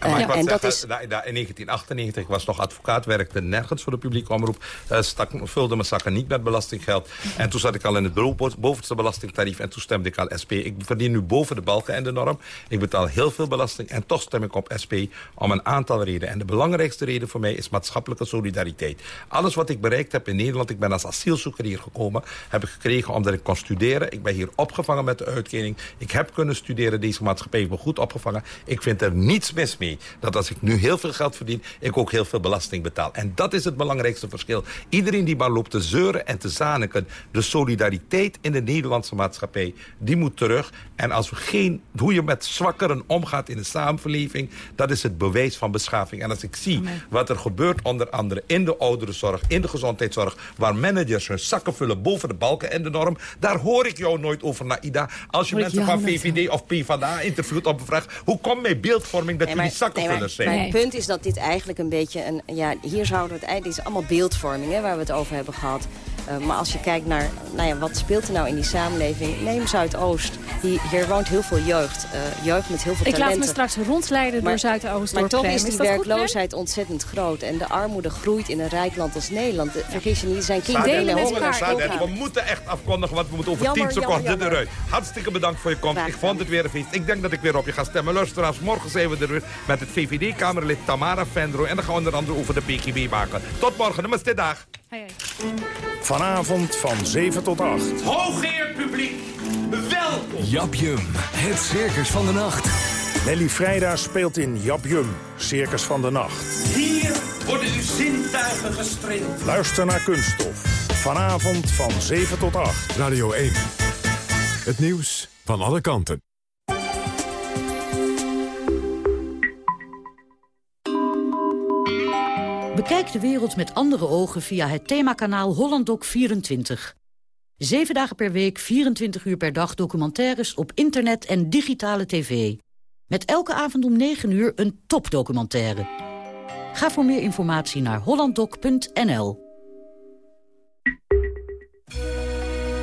Ja, en dat is... In 1998 was nog advocaat, werkte nergens voor de publieke omroep. Uh, stak, vulde mijn zakken niet met belastinggeld. En toen zat ik al in het bovenste belastingtarief en toen stemde ik al SP. Ik verdien nu boven de balken en de norm. Ik betaal heel veel belasting en toch stem ik op SP om een aantal redenen. En de belangrijkste reden voor mij is maatschappelijke solidariteit. Alles wat ik bereikt heb in Nederland, ik ben als asielzoeker hier gekomen, heb ik gekregen omdat ik kon studeren. Ik ben hier opgevangen met de uitkering. Ik heb kunnen studeren, deze maatschappij heeft me goed opgevangen. Ik vind er niets mis mee dat als ik nu heel veel geld verdien... ik ook heel veel belasting betaal. En dat is het belangrijkste verschil. Iedereen die maar loopt te zeuren en te zaniken... de solidariteit in de Nederlandse maatschappij, die moet terug. En als we geen, hoe je met zwakkeren omgaat in de samenleving... dat is het bewijs van beschaving. En als ik zie Amen. wat er gebeurt onder andere in de ouderenzorg... in de gezondheidszorg, waar managers hun zakken vullen... boven de balken en de norm, daar hoor ik jou nooit over, Naida. Als je hoor mensen van VVD of PvdA interviewt op een vraag... hoe komt mijn beeldvorming dat nee, jullie zakkenvullers nee, zijn? Mijn punt is dat dit eigenlijk een beetje... een ja, hier zouden we het eigenlijk... Dit is allemaal beeldvorming hè, waar we het over hebben gehad. Uh, maar als je kijkt naar nou ja, wat speelt er nou in die samenleving... neem Zuidoost. Hier, hier woont heel veel jeugd. Uh, jeugd met heel veel ik talenten. Ik laat me straks rondleiden maar, door Zuidoost. Maar toch is die is werkloosheid ontzettend groot. En de armoede groeit in een rijk land als Nederland. Vergis je niet, er zijn kinderen met elkaar. We moeten echt afkondigen, want we moeten over jammer, 10 seconden eruit. Hartstikke bedankt voor je komst. Ik vond het weer een feest. Ik denk dat ik weer op je ga stemmen. Luisteraars, morgen zijn we er weer met het VVD-Kamerlid Tamara Vendro. En dan gaan we onder andere over de PKB maken. Tot morgen. Namaste dag. Hey, hey. Vanavond van 7 tot 8. Hooggeëerd publiek, welkom. Jap Jum, het circus van de nacht. Nelly Vrijda speelt in Jap Jum, circus van de nacht. Hier worden uw zintuigen gestreeld. Luister naar kunststof. Vanavond van 7 tot 8. Radio 1. Het nieuws van alle kanten. Bekijk de wereld met andere ogen via het themakanaal HollandDoc24. Zeven dagen per week, 24 uur per dag documentaires op internet en digitale tv. Met elke avond om 9 uur een topdocumentaire. Ga voor meer informatie naar hollanddoc.nl.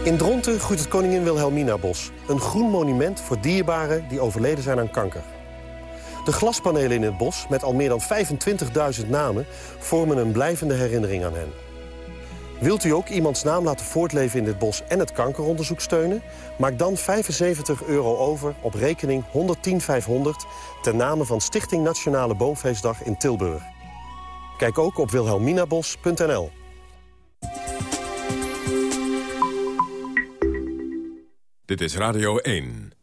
In Dronten groeit het Koningin Wilhelmina Bos. Een groen monument voor dierbaren die overleden zijn aan kanker. De glaspanelen in het bos, met al meer dan 25.000 namen... vormen een blijvende herinnering aan hen. Wilt u ook iemands naam laten voortleven in dit bos en het kankeronderzoek steunen? Maak dan 75 euro over op rekening 110500 ten name van Stichting Nationale Boomfeestdag in Tilburg. Kijk ook op wilhelminabos.nl. Dit is Radio 1.